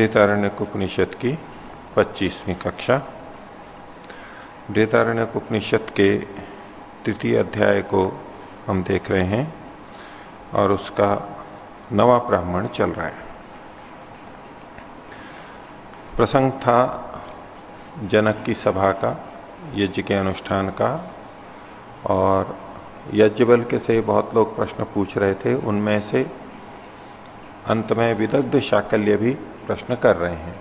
बृहतारण्य उपनिषद की 25वीं कक्षा। बृहतारण्य उपनिषद के तृतीय अध्याय को हम देख रहे हैं और उसका नवा ब्राह्मण चल रहा है। प्रसंग था जनक की सभा का, यज्ञ के अनुष्ठान का और यज्ञबल के से बहुत लोग प्रश्न पूछ रहे थे। उनमें से अंत में विदग्ध शाकल्य भी प्रश्न कर रहे हैं।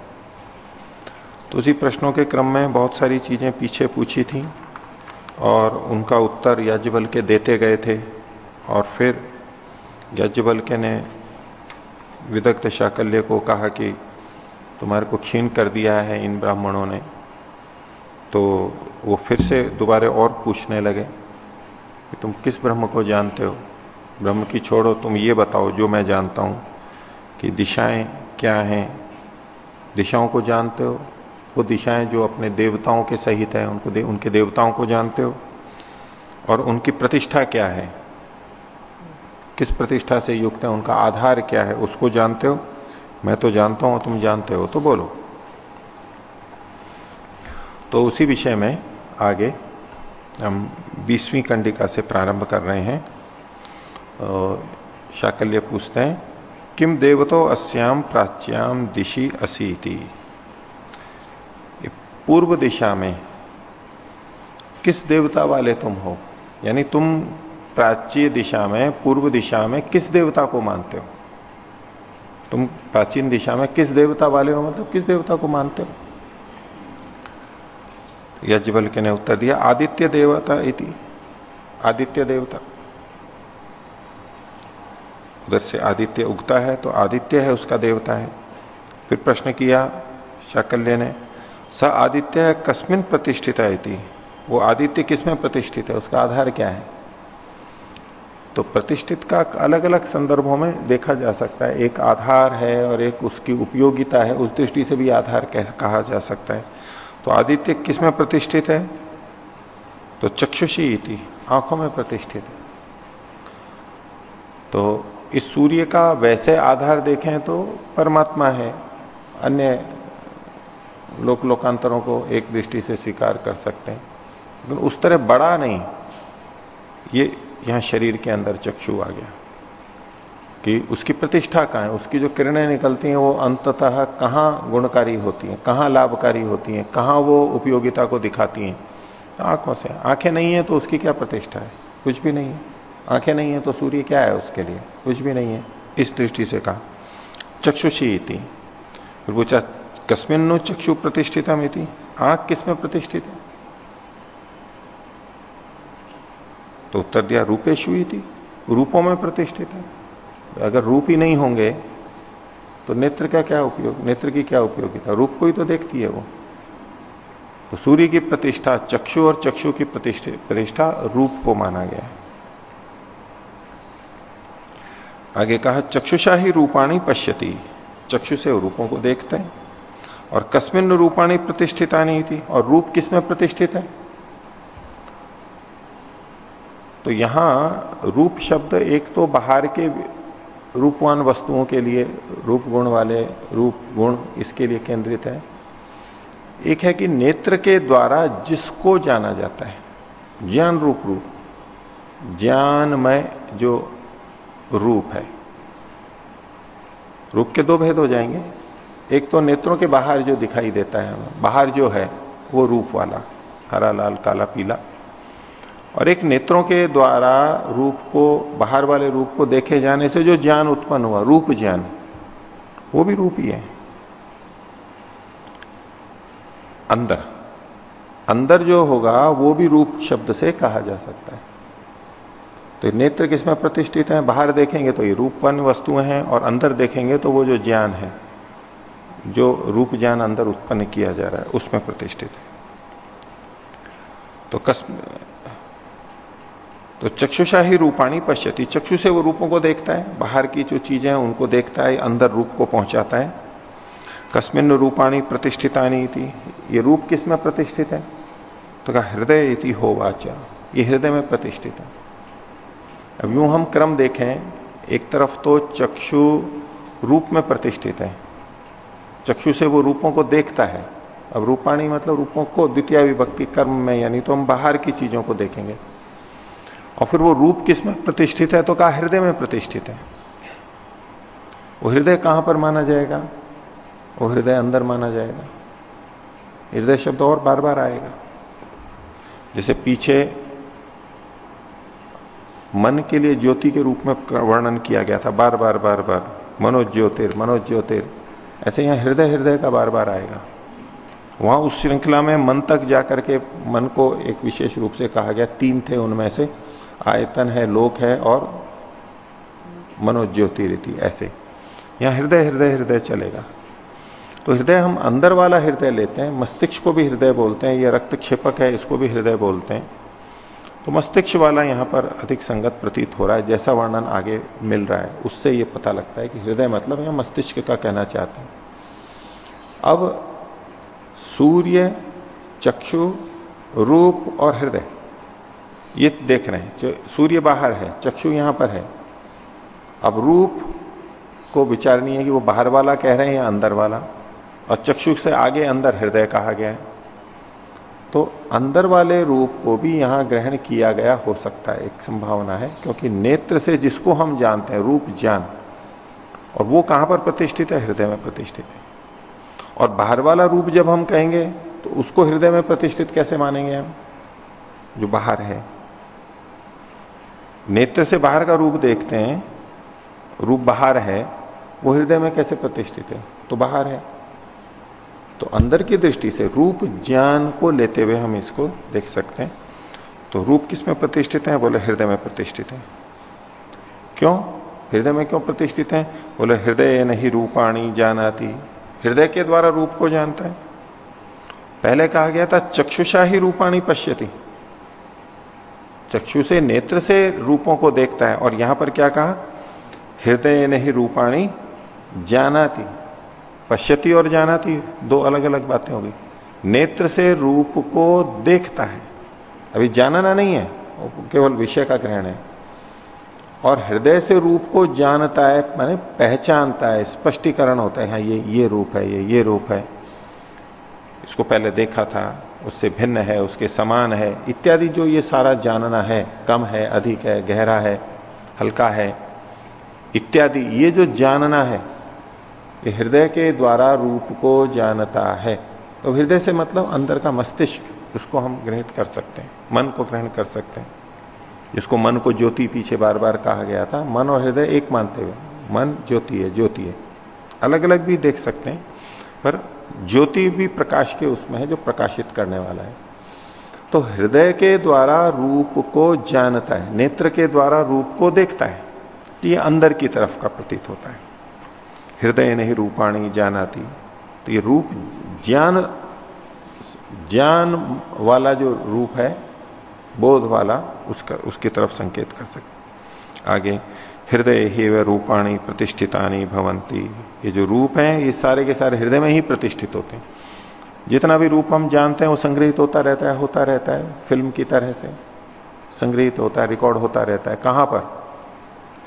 तो उसी प्रश्नों के क्रम में बहुत सारी चीज़ें पीछे पूछी थी और उनका उत्तर यज्ञबल के देते गए थे और फिर यज्ञबल के ने विदग्ध शाकल्य को कहा कि तुम्हारे को क्षीण कर दिया है इन ब्राह्मणों ने। तो वो फिर से दोबारे और पूछने लगे कि तुम किस ब्रह्म को जानते हो? ब्रह्म की छोड़ो, तुम ये बताओ जो मैं जानता हूँ कि दिशाएँ क्या हैं? दिशाओं को जानते हो? वो दिशाएँ जो अपने देवताओं के सहित है उनको दे, उनके देवताओं को जानते हो? और उनकी प्रतिष्ठा क्या है? किस प्रतिष्ठा से युक्त है? उनका आधार क्या है? उसको जानते हो? मैं तो जानता हूँ तुम जानते हो तो बोलो। तो उसी विषय में आगे हम बीसवीं कंडिका से प्रारंभ कर रहे हैं। शाकल्य पूछते हैं किम देवतो अस्याम प्राच्याम दिशि असीति। पूर्व दिशा में किस देवता वाले तुम हो? यानी तुम प्राच्य दिशा में, पूर्व दिशा में किस देवता को मानते हो? तुम प्राचीन दिशा में किस देवता वाले हो? मतलब किस देवता को मानते हो? यजबल के ने उत्तर दिया, आदित्य देवता इति। आदित्य देवता। उधर से आदित्य उगता है तो आदित्य है उसका देवता है। फिर प्रश्न किया शाकल्य ने, स आदित्य कस्मिन प्रतिष्ठित है वो आदित्य किसमें प्रतिष्ठित है? उसका आधार क्या है? तो प्रतिष्ठित का अलग अलग संदर्भों में देखा जा सकता है। एक आधार है और एक उसकी उपयोगिता है, उस दृष्टि से भी आधार कहा जा सकता है। तो आदित्य किसमें प्रतिष्ठित है? तो चक्षुषी इति, आँखों में प्रतिष्ठित है। तो इस सूर्य का वैसे आधार देखें तो परमात्मा है। अन्य लोक लोकांतरों को एक दृष्टि से स्वीकार कर सकते हैं। लेकिन उस तरह बड़ा नहीं। ये यहाँ शरीर के अंदर चक्षु आ गया कि उसकी प्रतिष्ठा कहाँ है? उसकी जो किरणें निकलती हैं, वो अंततः कहाँ गुणकारी होती हैं, कहाँ लाभकारी होती हैं, कहाँ वो उपयोगिता को दिखाती हैं? आँखों से। आँखें नहीं है तो उसकी क्या प्रतिष्ठा है? कुछ भी नहीं है। आँखें नहीं है तो सूर्य क्या है उसके लिए? कुछ भी नहीं है। इस दृष्टि से कहा। चक्षुषी थी फिर पूछा कस्मिन चक्षु प्रतिष्ठित थी आँख किसमें प्रतिष्ठित है? तो उत्तर दिया रूपेशु थी रूपों में प्रतिष्ठित है। अगर रूप ही नहीं होंगे तो नेत्र का क्या उपयोग? नेत्र की क्या उपयोगिता? रूप को ही तो देखती है वो। तो सूर्य की प्रतिष्ठा, चक्षु और चक्षु की प्रतिष्ठा रूप को माना गया है। आगे कहा, चक्षुषा ही रूपाणी पश्यति। चक्षु से रूपों को देखते हैं। और कस्मिन रूपाणी प्रतिष्ठिता नहीं थी और रूप किसमें प्रतिष्ठित है? तो यहाँ रूप शब्द एक तो बाहर के रूपवान वस्तुओं के लिए, रूप गुण वाले, रूप गुण इसके लिए केंद्रित है। एक है कि नेत्र के द्वारा जिसको जाना जाता है, ज्ञान रूप रूप, ज्ञानमय जो रूप है। रूप के दो भेद हो जाएँगे। एक तो नेत्रों के बाहर जो दिखाई देता है, बाहर जो है, वो रूप वाला, हरा, लाल, काला, पीला। और एक नेत्रों के द्वारा रूप को, बाहर वाले रूप को देखे जाने से जो ज्ञान उत्पन्न हुआ, रूप ज्ञान, वो भी रूप ही है। अंदर अंदर जो होगा, वो भी रूप शब्द से कहा जा सकता है। तो नेत्र किसमें प्रतिष्ठित है? बाहर देखेंगे तो ये रूपवान वस्तुएँ हैं और अंदर देखेंगे तो वो जो ज्ञान है, जो रूप ज्ञान अंदर उत्पन्न किया जा रहा है, उसमें प्रतिष्ठित है। तो कस तो चक्षुषा ही रूपाणी पश्यति। चक्षु से वो रूपों को देखता है, बाहर की जो चीज़ें हैं उनको देखता है, अंदर रूप को पहुंचाता है। कस्मिन रूपाणी प्रतिष्ठितानी थी ये रूप किसमें प्रतिष्ठित है? तो कहा हृदय इति हो वाचा ये हृदय में प्रतिष्ठित है। अब यूँ हम क्रम देखें, एक तरफ़ तो चक्षु रूप में प्रतिष्ठित है। चक्षु से वो रूपों को देखता है। अब रूपाणी मतलब रूपों को द्वितीय विभक्ति कर्म में, यानी तो हम बाहर की चीज़ों को देखेंगे। और फिर वो रूप किसमें प्रतिष्ठित है तो कहा हृदय में प्रतिष्ठित है। वो हृदय कहाँ पर माना जाएगा? वो हृदय अंदर माना जाएगा। हृदय शब्द और बार बार आएगा। जैसे पीछे मन के लिए ज्योति के रूप में वर्णन किया गया था, बार बार बार बार। मनोज्योतिर मनोज्योतिर। ऐसे यहाँ हृदय हृदय का बार बार आएगा। वहाँ उस श्रृंखला में मन तक जाकर के मन को एक विशेष रूप से कहा गया, तीन थे उनमें से, आयतन है, लोक है और मनोज्योति रीति ऐसे। यहाँ हृदय हृदय हृदय चलेगा। तो हृदय हम अंदर वाला हृदय लेते हैं, मस्तिष्क को भी हृदय बोलते हैं यह रक्त क्षेपक है, इसको भी हृदय बोलते हैं। तो मस्तिष्क वाला यहाँ पर अधिक संगत प्रतीत हो रहा है, जैसा वर्णन आगे मिल रहा है, उससे यह पता लगता है कि हृदय मतलब यहाँ मस्तिष्क का कहना चाहते हैं। अब सूर्य, चक्षु, रूप और हृदय, ये देख रहे हैं सूर्य बाहर है, चक्षु यहाँ पर है। अब रूप को विचार नहीं है कि वो बाहर वाला कह रहे हैं या अंदर वाला, और चक्षु से आगे अंदर हृदय कहा गया है। तो अंदर वाले रूप को भी यहाँ ग्रहण किया गया हो सकता है, एक संभावना है, क्योंकि नेत्र से जिसको हम जानते हैं, रूप ज्ञान, और वो कहाँ पर प्रतिष्ठित है? हृदय में प्रतिष्ठित है। और बाहर वाला रूप जब हम कहेंगे तो उसको हृदय में प्रतिष्ठित कैसे मानेंगे हम? जो बाहर है। नेत्र से बाहर का रूप देखते हैं, रूप बाहर है, वो हृदय में कैसे प्रतिष्ठित है? तो बाहर है। तो अंदर की दृष्टि से रूप ज्ञान को लेते हुए हम इसको देख सकते हैं। तो रूप किसमें प्रतिष्ठित है? बोले हृदय में प्रतिष्ठित है। क्यों? हृदय में क्यों प्रतिष्ठित है? बोले हृदय नहीं रूपाणी जानाती। हृदय के द्वारा रूप को जानता है। पहले कहा गया था, चक्षुषा ही रूपाणी पश्यती। चक्षु से नेत्र से रूपों को देखता है। और यहाँ पर क्या कहा? हृदय नहीं रूपाणी जानाती। पश्यती और जानाती, दो अलग अलग बातें होगी। नेत्र से रूप को देखता है। अभी जानना नहीं है केवल विषय का ग्रहण है। और हृदय से रूप को जानता है, माने पहचानता है, स्पष्टीकरण होता है हाँ ये ये रूप है, ये ये रूप है। इसको पहले देखा था, उससे भिन्न है, उसके समान है, इत्यादि जो ये सारा जानना है, कम है, अधिक है, गहरा है, हल्का है, इत्यादि, ये जो जानना है ये हृदय के द्वारा रूप को जानता है। तो हृदय से मतलब अंदर का मस्तिष्क, उसको हम ग्रहित कर सकते हैं, मन को ग्रहण कर सकते हैं। जिसको मन को ज्योति पीछे बार बार कहा गया था, मन और हृदय एक मानते हुए, मन ज्योति है ज्योति है। अलग अलग भी देख सकते हैं, पर ज्योति भी प्रकाश के उसमें है जो प्रकाशित करने वाला है। तो हृदय के द्वारा रूप को जानता है, नेत्र के द्वारा रूप को देखता है ये अंदर की तरफ़ का प्रतीत होता है। हृदय नहीं रूपाणी जानाती। तो ये रूप ज्ञान ज्ञान वाला जो रूप है, बोध वाला, उसका, उसकी तरफ़ संकेत कर सकते आगे, हृदय ही व रूपाणी प्रतिष्ठितानी भवंती। ये जो रूप हैं, ये सारे के सारे हृदय में ही प्रतिष्ठित होते हैं। जितना भी रूप हम जानते हैं, वो संग्रहित होता रहता है, होता रहता है, फ़िल्म की तरह से। संग्रहित होता है, रिकॉर्ड होता रहता है, कहाँ पर?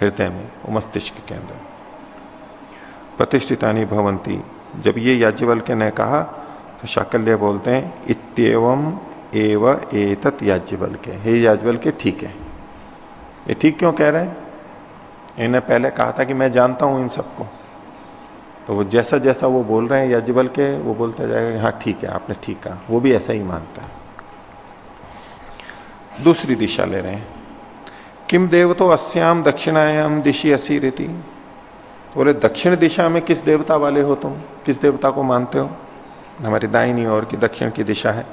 हृदय में, वो मस्तिष्क के अंदर। प्रतिष्ठितानी भवंती जब ये याज्ञवल्क्य ने कहा तो शाकल्य बोलते हैं इतम एव एतत याज्ञवल्क्य। हे याज्ञवल्क्य, ठीक है। ये ठीक क्यों कह रहे हैं? इन्हें पहले कहा था कि मैं जानता हूँ इन सबको। तो वो जैसा जैसा वो बोल रहे हैं याज्ञबल के वो बोलता जाएगा हाँ ठीक है, आपने ठीक कहा। वो भी ऐसा ही मानता है। दूसरी दिशा ले रहे हैं। किम देव तो अस्याम दक्षिणायाम दिशी असी रीति बोले, दक्षिण दिशा में किस देवता वाले हो तुम? किस देवता को मानते हो? हमारी दाहिनी ओर की दक्षिण की दिशा है।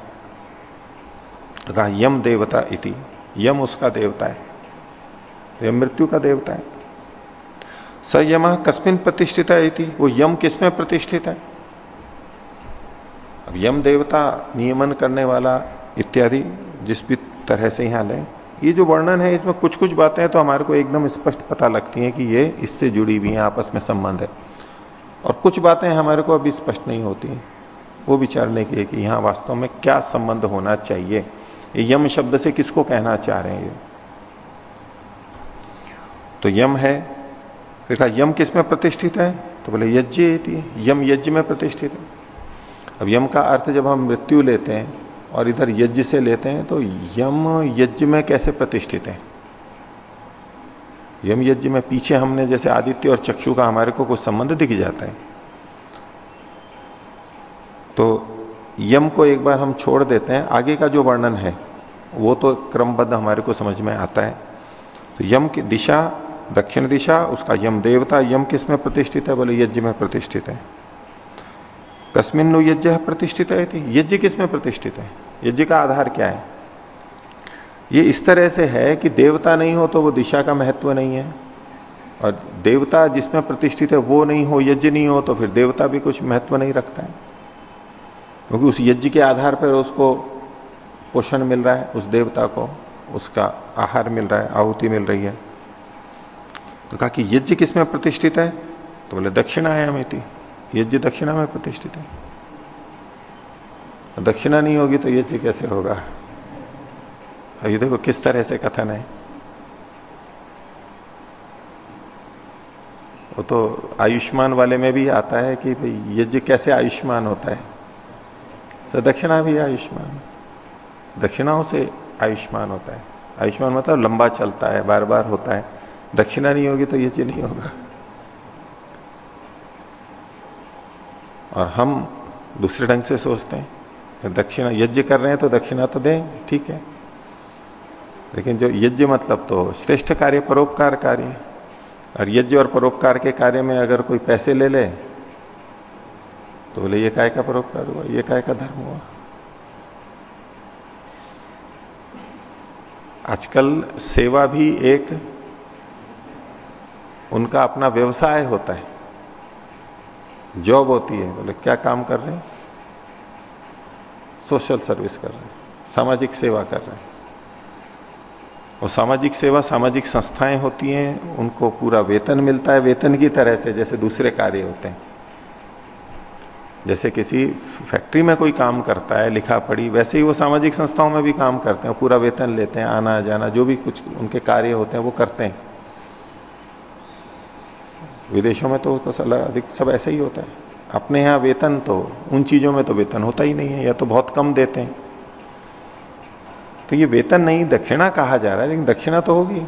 तो कहा, यम देवता इति, यम उसका देवता है। यम मृत्यु का देवता है। स यम कस्मिन प्रतिष्ठित है इति, वो यम किसमें प्रतिष्ठित है? अब यम देवता नियमन करने वाला इत्यादि जिस भी तरह से यहाँ लें ये जो वर्णन है, इसमें कुछ कुछ बातें तो हमारे को एकदम स्पष्ट पता लगती हैं कि ये इससे जुड़ी हुई है, आपस में संबंध है। और कुछ बातें हमारे को अभी स्पष्ट नहीं होती वो विचारने के है कि यहाँ वास्तव में क्या संबंध होना चाहिए। ये यम शब्द से किसको कहना चाह रहे हैं ये? तो यम है, फिर कहा, यम किसमें प्रतिष्ठित है? तो बोले यज्ञ यम यज्ञ में प्रतिष्ठित है। अब यम का अर्थ जब हम मृत्यु लेते हैं और इधर यज्ञ से लेते हैं तो यम यज्ञ में कैसे प्रतिष्ठित है? यम यज्ञ में पीछे हमने जैसे आदित्य और चक्षु का हमारे को कुछ संबंध दिख जाता है। तो यम को एक बार हम छोड़ देते हैं। आगे का जो वर्णन है, वो तो क्रमबद्ध हमारे को समझ में आता है। तो यम की दिशा, दक्षिण दिशा, उसका यम देवता यम किसमें प्रतिष्ठित है? बोले यज्ञ में प्रतिष्ठित है। कस्मिन यज्ञ प्रतिष्ठित है यज्ञ किसमें प्रतिष्ठित है? यज्ञ का आधार क्या है? ये इस तरह से है कि देवता नहीं हो तो वो दिशा का महत्व नहीं है। और देवता जिसमें प्रतिष्ठित है वो नहीं हो, यज्ञ नहीं हो तो फिर देवता भी कुछ महत्व नहीं रखता है। क्योंकि उस यज्ञ के आधार पर उसको पोषण मिल रहा है, उस देवता को उसका आहार मिल रहा है, आहुति मिल रही है। तो कहा कि यज्ञ किसमें प्रतिष्ठित है? तो बोले दक्षिणायाम थी यज्ञ दक्षिणा में प्रतिष्ठित है। दक्षिणा नहीं होगी तो यज्ञ कैसे होगा? ये देखो किस तरह से कथन है। वो तो आयुष्मान वाले में भी आता है कि भाई यज्ञ कैसे आयुष्मान होता है। तो दक्षिणा भी आयुष्मान। दक्षिणाओं से आयुष्मान होता है। आयुष्मान मतलब लंबा चलता है बार बार होता है। दक्षिणा नहीं होगी तो यज्ञ नहीं होगा। और हम दूसरे ढंग से सोचते हैं। दक्षिणा, यज्ञ कर रहे हैं तो दक्षिणा तो दें, ठीक है। लेकिन जो यज्ञ मतलब तो श्रेष्ठ कार्य परोपकार कार्य और यज्ञ और परोपकार के कार्य में अगर कोई पैसे ले ले तो बोले, ये काय का परोपकार हुआ? ये काय का धर्म हुआ? आजकल सेवा भी एक, उनका अपना व्यवसाय होता है। जॉब होती है, बोले, क्या काम कर रहे हैं? सोशल सर्विस कर रहे हैं, सामाजिक सेवा कर रहे हैं। और सामाजिक सेवा, सामाजिक संस्थाएँ होती हैं, उनको पूरा वेतन मिलता है, वेतन की तरह से, जैसे दूसरे कार्य होते हैं। जैसे किसी फैक्ट्री में कोई काम करता है, लिखा पढ़ी, वैसे ही वो सामाजिक संस्थाओं में भी काम करते हैं, पूरा वेतन लेते हैं आना जाना जो भी कुछ उनके कार्य होते हैं, वो करते हैं। विदेशों में तो, तो अधिक सब ऐसे ही होता है। अपने यहाँ वेतन तो उन चीज़ों में तो वेतन होता ही नहीं है या तो बहुत कम देते हैं। तो ये वेतन नहीं दक्षिणा कहा जा रहा है लेकिन दक्षिणा तो होगी।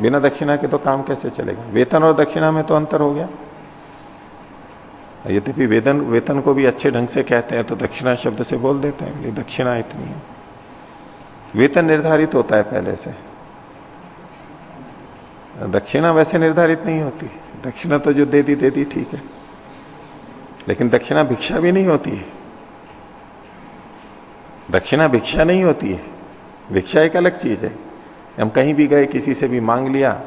बिना दक्षिणा के तो काम कैसे चलेगा? वेतन और दक्षिणा में तो अंतर हो गया। यद्यपि वेतन वेतन को भी अच्छे ढंग से कहते हैं तो दक्षिणा शब्द से बोल देते हैं ये दक्षिणा इतनी है। वेतन निर्धारित होता है पहले से। दक्षिणा वैसे निर्धारित नहीं होती। दक्षिणा तो जो दे दी दे दी ठीक है। लेकिन दक्षिणा भिक्षा भी नहीं होती है। दक्षिणा भिक्षा नहीं होती है। भिक्षा एक अलग चीज़ है। हम कहीं भी गए, किसी से भी मांग लिया,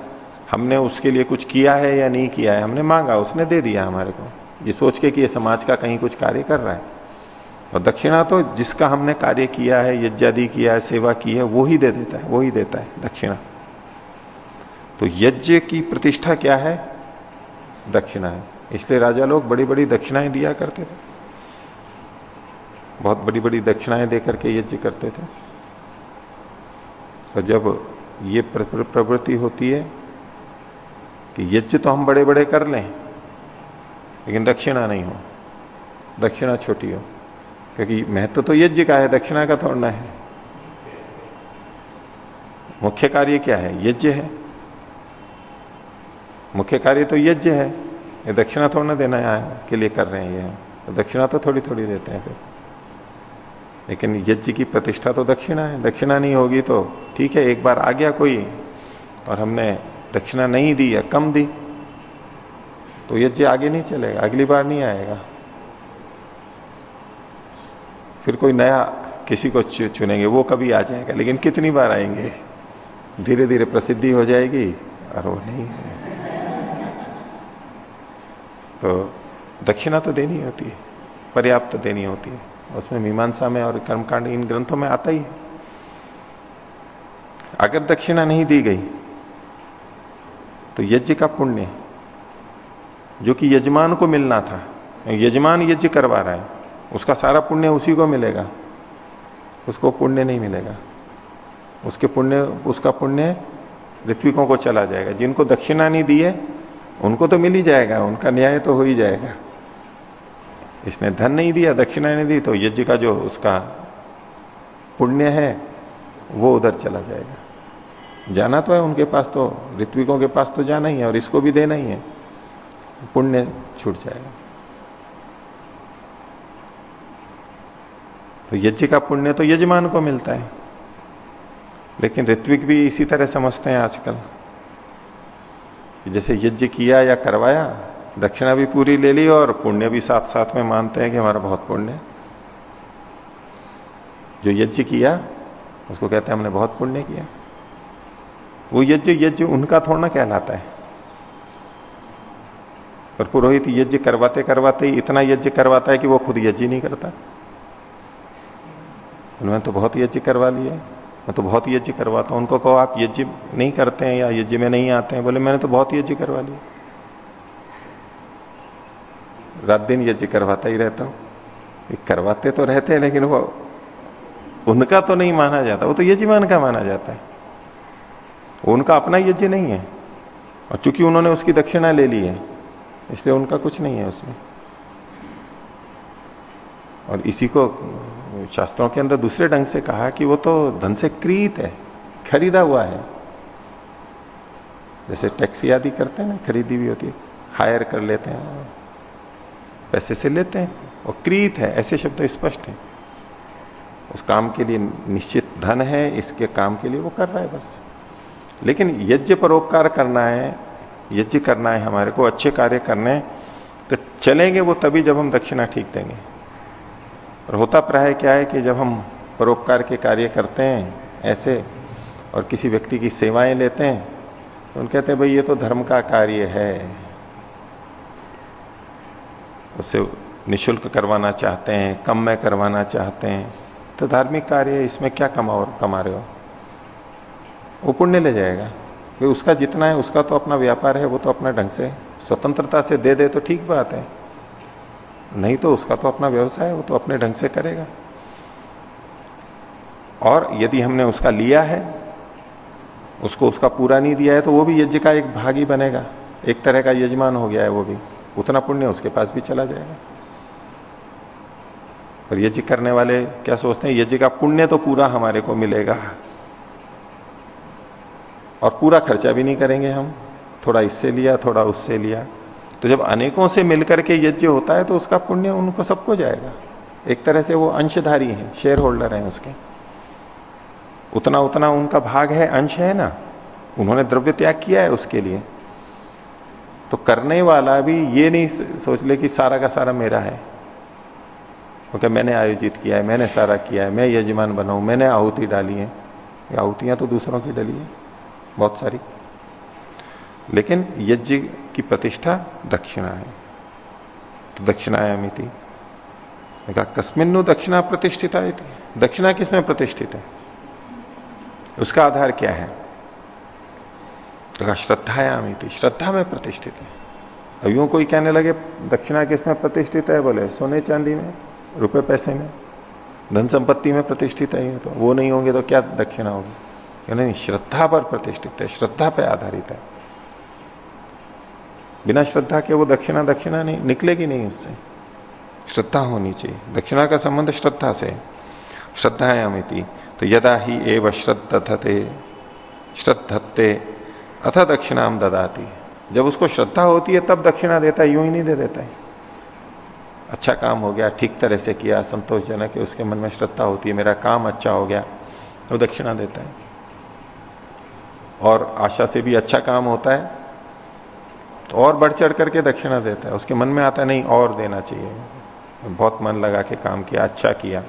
हमने उसके लिए कुछ किया है या नहीं किया है, हमने मांगा, उसने दे दिया हमारे को। ये सोच के कि ये समाज का कहीं कुछ कार्य कर रहा है। और दक्षिणा तो जिसका हमने कार्य किया है, यज्ञादि किया है, सेवा की है, वो ही दे देता है, वो ही देता है दक्षिणा। तो यज्ञ की प्रतिष्ठा क्या है? दक्षिणा है। इसलिए राजा लोग बड़ी बड़ी दक्षिणाएँ दिया करते थे। बहुत बड़ी बड़ी दक्षिणाएँ देकर के यज्ञ करते थे। तो जब ये प्रवृत्ति होती है कि यज्ञ तो हम बड़े बड़े कर लें, लेकिन दक्षिणा नहीं हो। दक्षिणा छोटी हो। क्योंकि महत्व तो यज्ञ का है, दक्षिणा का थोड़ना है। मुख्य कार्य क्या है? यज्ञ है। मुख्य कार्य तो यज्ञ है। ये दक्षिणा थोड़ा ना देना है, के लिए कर रहे हैं ये। तो दक्षिणा तो थोड़ी थोड़ी देते हैं फिर। लेकिन यज्ञ की प्रतिष्ठा तो दक्षिणा है। दक्षिणा नहीं होगी तो ठीक है, एक बार आ गया कोई और हमने दक्षिणा नहीं दी या कम दी तो यज्ञ आगे नहीं चलेगा, अगली बार नहीं आएगा। फिर कोई नया किसी को चुनेंगे, वो कभी आ जाएगा, लेकिन कितनी बार आएँगे? धीरे धीरे प्रसिद्धि हो जाएगी और वो नहीं तो दक्षिणा तो देनी होती है, पर्याप्त देनी होती है। उसमें मीमांसा में और कर्मकांड इन ग्रंथों में आता ही है। अगर दक्षिणा नहीं दी गई तो यज्ञ का पुण्य जो कि यजमान को मिलना था। यजमान यज्ञ करवा रहा है, उसका सारा पुण्य उसी को मिलेगा। उसको पुण्य नहीं मिलेगा। उसके पुण्य, उसका पुण्य ऋत्विकों को चला जाएगा। जिनको दक्षिणा नहीं दी है उनको तो मिल ही जाएगा, उनका न्याय तो हो ही जाएगा। इसने धन नहीं दिया, दक्षिणा नहीं दी तो यज्ञ का जो उसका पुण्य है, वो उधर चला जाएगा। जाना तो है उनके पास तो ऋत्विकों के पास तो जाना ही है, और इसको भी देना ही है। पुण्य छूट जाएगा। तो यज्ञ का पुण्य तो यजमान को मिलता है, लेकिन ऋत्विक भी इसी तरह समझते हैं आजकल। जैसे यज्ञ किया या करवाया, दक्षिणा भी पूरी ले ली और पुण्य भी साथ साथ में मानते हैं कि हमारा बहुत पुण्य जो यज्ञ किया, उसको कहते हैं हमने बहुत पुण्य किया। वो यज्ञ यज्ञ उनका थोड़ा कहलाता है। पर पुरोहित यज्ञ करवाते करवाते ही इतना यज्ञ करवाता है कि वो खुद यज्ञ नहीं करता। उन्होंने तो बहुत यज्ञ करवा लिए। मैं तो बहुत यज्ञ करवाता हूँ। उनको कहो, आप यज्ञ नहीं करते हैं या यज्ञ में नहीं आते हैं? बोले, मैंने तो बहुत यज्ञ करवा लिया रात दिन यज्ञ करवाता ही रहता हूँ। करवाते तो रहते हैं, लेकिन वो उनका तो नहीं माना जाता। वो तो यजमान का माना जाता है। उनका अपना यज्ञ नहीं है। और चूँकि उन्होंने उसकी दक्षिणा ले ली है, इसलिए उनका कुछ नहीं है उसमें। और इसी को शास्त्रों के अंदर दूसरे ढंग से कहा कि वो तो धन से क्रीत है, खरीदा हुआ है। जैसे टैक्सी आदि करते हैं ना, खरीदी भी होती है, हायर कर लेते हैं, पैसे से लेते हैं और क्रीत है, ऐसे शब्द स्पष्ट है। उस काम के लिए निश्चित धन है, इसके काम के लिए वो कर रहा है बस। लेकिन यज्ञ परोपकार करना है, यज्ञ करना है, हमारे को अच्छे कार्य करने तो चलेंगे वो तभी जब हम दक्षिणा ठीक देंगे। और होता प्राय क्या है कि जब हम परोपकार के कार्य करते हैं, ऐसे, और किसी व्यक्ति की सेवाएँ लेते हैं तो उन कहते हैं, भाई, ये तो धर्म का कार्य है। उससे निशुल्क करवाना चाहते हैं, कम में करवाना चाहते हैं। तो धार्मिक कार्य, इसमें क्या कमा कमा रहे हो? वो पुण्य ले जाएगा। कि उसका जितना है, उसका तो अपना व्यापार है, वो तो अपना ढंग से, स्वतंत्रता से दे दे तो ठीक बात है। नहीं तो उसका तो अपना व्यवसाय है, वो तो अपने ढंग से करेगा। और यदि हमने उसका लिया है, उसको उसका पूरा नहीं दिया है तो वो भी यज्ञ का एक भाग ही बनेगा। एक तरह का यजमान हो गया है वो भी। उतना पुण्य उसके पास भी चला जाएगा। पर यज्ञ करने वाले क्या सोचते हैं, यज्ञ का पुण्य तो पूरा हमारे को मिलेगा। और पूरा खर्चा भी नहीं करेंगे हम। थोड़ा इससे लिया, थोड़ा उससे लिया। तो जब अनेकों से मिलकर के यज्ञ होता है तो उसका पुण्य उनको सबको जाएगा। एक तरह से वो अंशधारी है शेयर होल्डर है उसके। उतना उतना उनका भाग है, अंश है ना। उन्होंने द्रव्य त्याग किया है उसके लिए। तो करने वाला भी ये नहीं सोच ले कि सारा का सारा मेरा है। क्योंकि मैंने आयोजित किया है, मैंने सारा किया है, मैं यजमान बनाऊ मैंने आहुति डाली है। आहुतियाँ तो दूसरों की डली है, बहुत सारी। लेकिन यज्ञ की प्रतिष्ठा दक्षिणा है। तो दक्षिणायामी थी। कहा, कस्मिन्नु दक्षिणा प्रतिष्ठित दक्षिणा किसमें प्रतिष्ठित है? उसका आधार क्या है? तो श्रद्धायामी थी। श्रद्धा में प्रतिष्ठित है। अब यूँ कोई कहने लगे, दक्षिणा किसमें प्रतिष्ठित है? बोले, सोने चांदी में, रुपए पैसे में। धन संपत्ति में प्रतिष्ठित है तो। वो नहीं होंगे तो क्या दक्षिणा होगी? नहीं, श्रद्धा पर प्रतिष्ठित है। श्रद्धा पर आधारित है। बिना श्रद्धा के वो दक्षिणा दक्षिणा नहीं, निकलेगी नहीं उससे। श्रद्धा होनी चाहिए। दक्षिणा का संबंध श्रद्धा से। श्रद्धायामिति। तो यदा ही एव श्रद्धते श्रद्धत्ते, अथ दक्षिणाम ददाती। जब उसको श्रद्धा होती है, तब दक्षिणा देता है, यूँ ही नहीं दे देता है। अच्छा काम हो गया, ठीक तरह से किया, संतोषजनक है, उसके मन में श्रद्धा होती है, मेरा काम अच्छा हो गया तो दक्षिणा देता है। और आशा से भी अच्छा काम होता है तो और बढ़ चढ़ करके दक्षिणा देता है। उसके मन में आता नहीं, और देना चाहिए। बहुत मन लगा के काम किया अच्छा किया।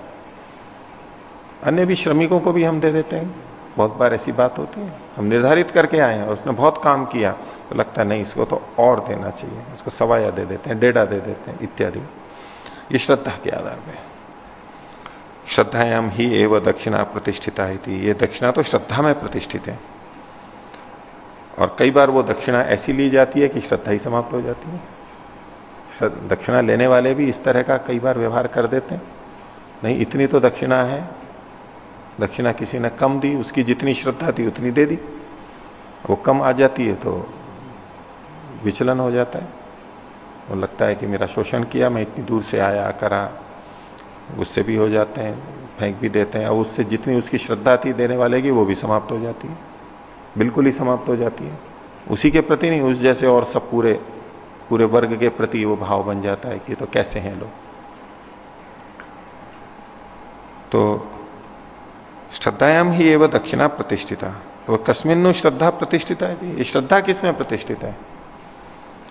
अन्य भी श्रमिकों को भी हम दे देते हैं। बहुत बार ऐसी बात होती है। हम निर्धारित करके आए हैं, उसने बहुत काम किया तो लगता है, नहीं, इसको तो और देना चाहिए। इसको सवाया दे देते हैं, डेढ़ा दे देते हैं, इत्यादि। ये श्रद्धा के आधार पर श्रद्धायाम ही एवं दक्षिणा प्रतिष्ठिता थी ये दक्षिणा तो श्रद्धा में प्रतिष्ठित है। और कई बार वो दक्षिणा ऐसी ली जाती है कि श्रद्धा ही समाप्त हो जाती है। दक्षिणा लेने वाले भी इस तरह का कई बार व्यवहार कर देते हैं। नहीं, इतनी तो दक्षिणा है। दक्षिणा किसी ने कम दी, उसकी जितनी श्रद्धा थी उतनी दे दी। वो कम आ जाती है तो विचलन हो जाता है। वो लगता है कि मेरा शोषण किया, मैं इतनी दूर से आया, करा उससे भी हो जाते हैं, फेंक भी देते हैं, और उससे जितनी उसकी श्रद्धा थी देने वाले की, वो भी समाप्त हो जाती है। बिल्कुल ही समाप्त हो जाती है। उसी के प्रति नहीं, उस जैसे और सब पूरे पूरे वर्ग के प्रति वो भाव बन जाता है कि तो कैसे हैं लोग। तो श्रद्धायाम ही एवं दक्षिणा प्रतिष्ठिता। तो कस्मिन श्रद्धा प्रतिष्ठिता है ये श्रद्धा किसमें प्रतिष्ठित है?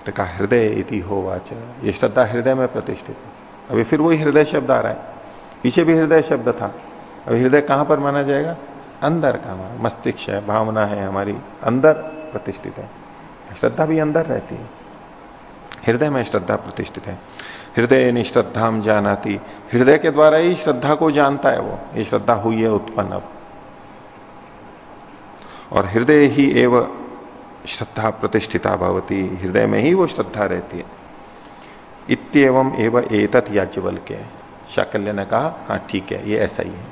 तो कहा, हृदय इति हो वाच ये श्रद्धा हृदय में प्रतिष्ठित है। अभी फिर वही हृदय शब्द आ रहा है। पीछे भी हृदय शब्द था। अभी हृदय कहाँ पर माना जाएगा? अंदर का हमारा मस्तिष्क है, भावना है, हमारी अंदर प्रतिष्ठित है। श्रद्धा भी अंदर रहती है। हृदय में श्रद्धा प्रतिष्ठित है। हृदय निश्रद्धाम जानाती। हृदय के द्वारा ही श्रद्धा को जानता है वो। ये श्रद्धा हुई है उत्पन्न अब। और हृदय ही एवं श्रद्धा प्रतिष्ठिता भवती। हृदय में ही वो श्रद्धा रहती है। इतम एवं एतत याज्ञवल के शाकल्य ने कहा हाँ ठीक है, ये ऐसा ही है।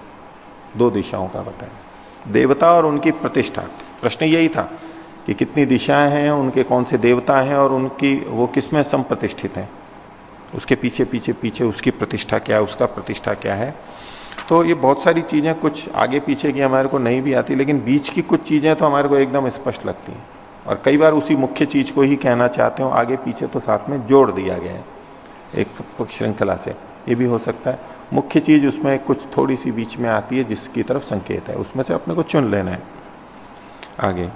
दो दिशाओं का बताया। देवता और उनकी प्रतिष्ठा। प्रश्न यही था कि कितनी दिशाएँ हैं, उनके कौन से देवता हैं और उनकी, वो किसमें संप्रतिष्ठित हैं? उसके पीछे पीछे पीछे उसकी प्रतिष्ठा क्या है, उसका प्रतिष्ठा क्या है? तो ये बहुत सारी चीज़ें कुछ आगे पीछे की हमारे को नहीं भी आती, लेकिन बीच की कुछ चीज़ें तो हमारे को एकदम स्पष्ट लगती हैं। और कई बार उसी मुख्य चीज़ को ही कहना चाहते हो, आगे पीछे तो साथ में जोड़ दिया गया है, एक श्रृंखला से। ये भी हो सकता है। मुख्य चीज़ उसमें कुछ थोड़ी सी बीच में आती है, जिसकी तरफ़ संकेत है। उसमें से अपने को चुन लेना है। आगे,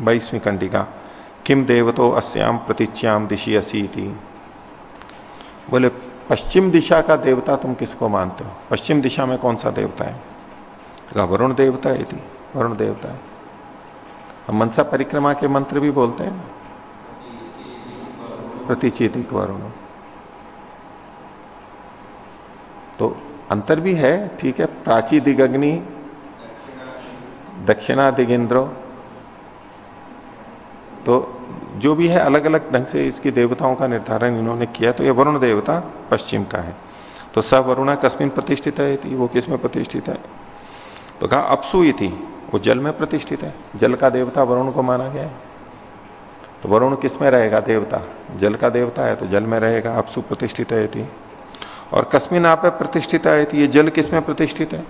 बाईसवीं कंडिका किम देवतो अस्याम प्रतीच्याम दिशी असी बोले, पश्चिम दिशा का देवता तुम किसको मानते हो? पश्चिम दिशा में कौन सा देवता है? वरुण देवता है थी वरुण देवता है। हम मनसा परिक्रमा के मंत्र भी बोलते हैं प्रतिचेतिक वरुण। तो अंतर भी है, ठीक है, प्राची दिग्नि दक्षिणा दिगेंद्र। तो जो भी है अलग अलग ढंग से इसकी देवताओं का निर्धारण इन्होंने किया तो ये वरुण देवता पश्चिम का है। तो स वरुणा कस्मिन प्रतिष्ठित है थी वो किसमें प्रतिष्ठित है? तो कहा, अपसु थी वो जल में प्रतिष्ठित है, जल का देवता वरुण को माना गया है। तो वरुण किसमें रहेगा, देवता? जल का देवता है तो जल में रहेगा, अपसु प्रतिष्ठित है थी और कस्मिन आप प्रतिष्ठित थी, ये जल किसमें प्रतिष्ठित है?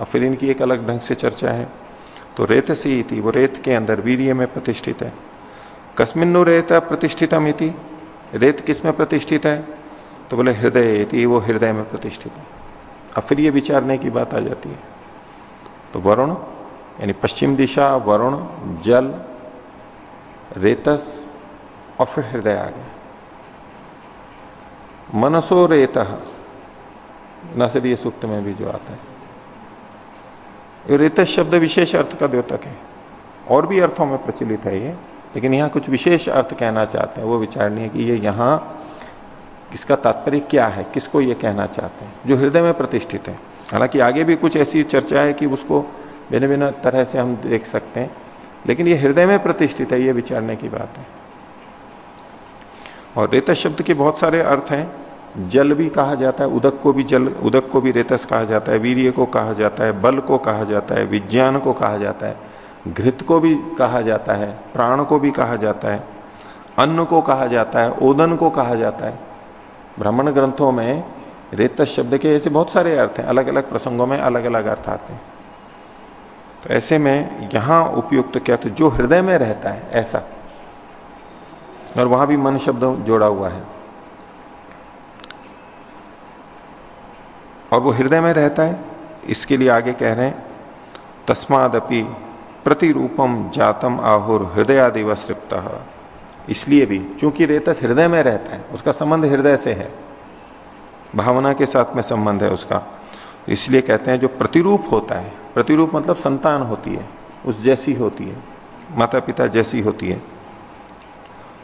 और फिर इनकी एक अलग ढंग से चर्चा है। तो रेत सी थी, वो रेत के अंदर वीर्य में प्रतिष्ठित है। कस्मिन्नु रेत प्रतिष्ठितम इति। रेत किसमें प्रतिष्ठित है? तो बोले हृदय थी वो हृदय में प्रतिष्ठित है। अब फिर ये विचारने की बात आ जाती है। तो वरुण, यानी पश्चिम दिशा, वरुण, जल, रेतस, और फिर हृदय आ गया। मनसो रेत। नसदीय सूक्त में भी जो आता है। ये रेतस शब्द विशेष अर्थ का द्योतक है। और भी अर्थों में प्रचलित है ये। लेकिन यहाँ कुछ विशेष अर्थ कहना चाहते हैं। वो विचारणीय कि ये यहाँ इसका तात्पर्य क्या है? किसको ये कहना चाहते हैं? जो हृदय में प्रतिष्ठित है। हालाँकि आगे भी कुछ ऐसी चर्चा है कि उसको भिन्न भिन्न तरह से हम देख सकते हैं। लेकिन ये हृदय में प्रतिष्ठित है, ये विचारने की बात है। और रेतस शब्द के बहुत सारे अर्थ हैं। जल भी कहा जाता है, उदक को भी जल, उदक को भी रेतस कहा जाता है, वीर्य को कहा जाता है, बल को कहा जाता है, विज्ञान को कहा जाता है, घृत को भी कहा जाता है, प्राण को भी कहा जाता है, अन्न को कहा जाता है, ओदन को कहा जाता है। ब्राह्मण ग्रंथों में रेतस शब्द के ऐसे बहुत सारे अर्थ हैं अलग अलग प्रसंगों में अलग अलग अर्थ आते हैं। तो ऐसे में यहाँ उपयुक्त क्या तो जो हृदय में रहता है, ऐसा। और वहाँ भी मन शब्द जोड़ा हुआ है। और वो हृदय में रहता है, इसके लिए आगे कह रहे हैं, तस्मादपि प्रतिरूपम जातम आहुर हृदयादिव सृप्त। इसलिए भी क्योंकि रेतस हृदय में रहता है, उसका संबंध हृदय से है, भावना के साथ में संबंध है उसका। इसलिए कहते हैं जो प्रतिरूप होता है, प्रतिरूप मतलब संतान होती है, उस जैसी होती है माता पिता जैसी होती है।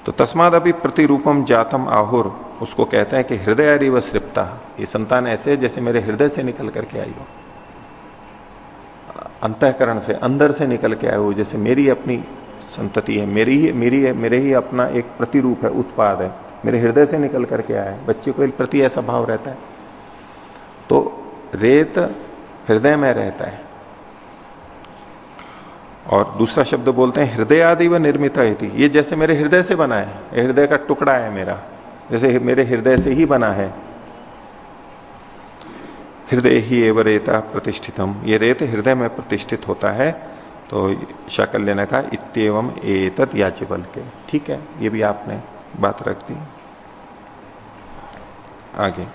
तो तस्माद अभी प्रतिरूपम जातम आहुर। उसको कहते हैं कि हृदय अरिव सृप्ता। ये संतान ऐसे जैसे मेरे हृदय से निकल करके आई हो। अंतकरण से अंदर से निकल के आए हो, जैसे मेरी अपनी संतति है, मेरी ही, मेरी है, मेरे ही अपना एक प्रतिरूप है, उत्पाद है। मेरे हृदय से निकल करके आया है। बच्चे को प्रति ऐसा भाव रहता है। तो रेत हृदय में रहता है। और दूसरा शब्द बोलते हैं, हृदय आदि व निर्मित ये जैसे मेरे हृदय से बना है हृदय का टुकड़ा है मेरा, जैसे मेरे हृदय से ही बना है। हृदय ही एवं रेता प्रतिष्ठितम। ये रेत हृदय में प्रतिष्ठित होता है तो शकल लेने का इतम एतत याचिबल के ठीक है, ये भी आपने बात रख दी। आगे।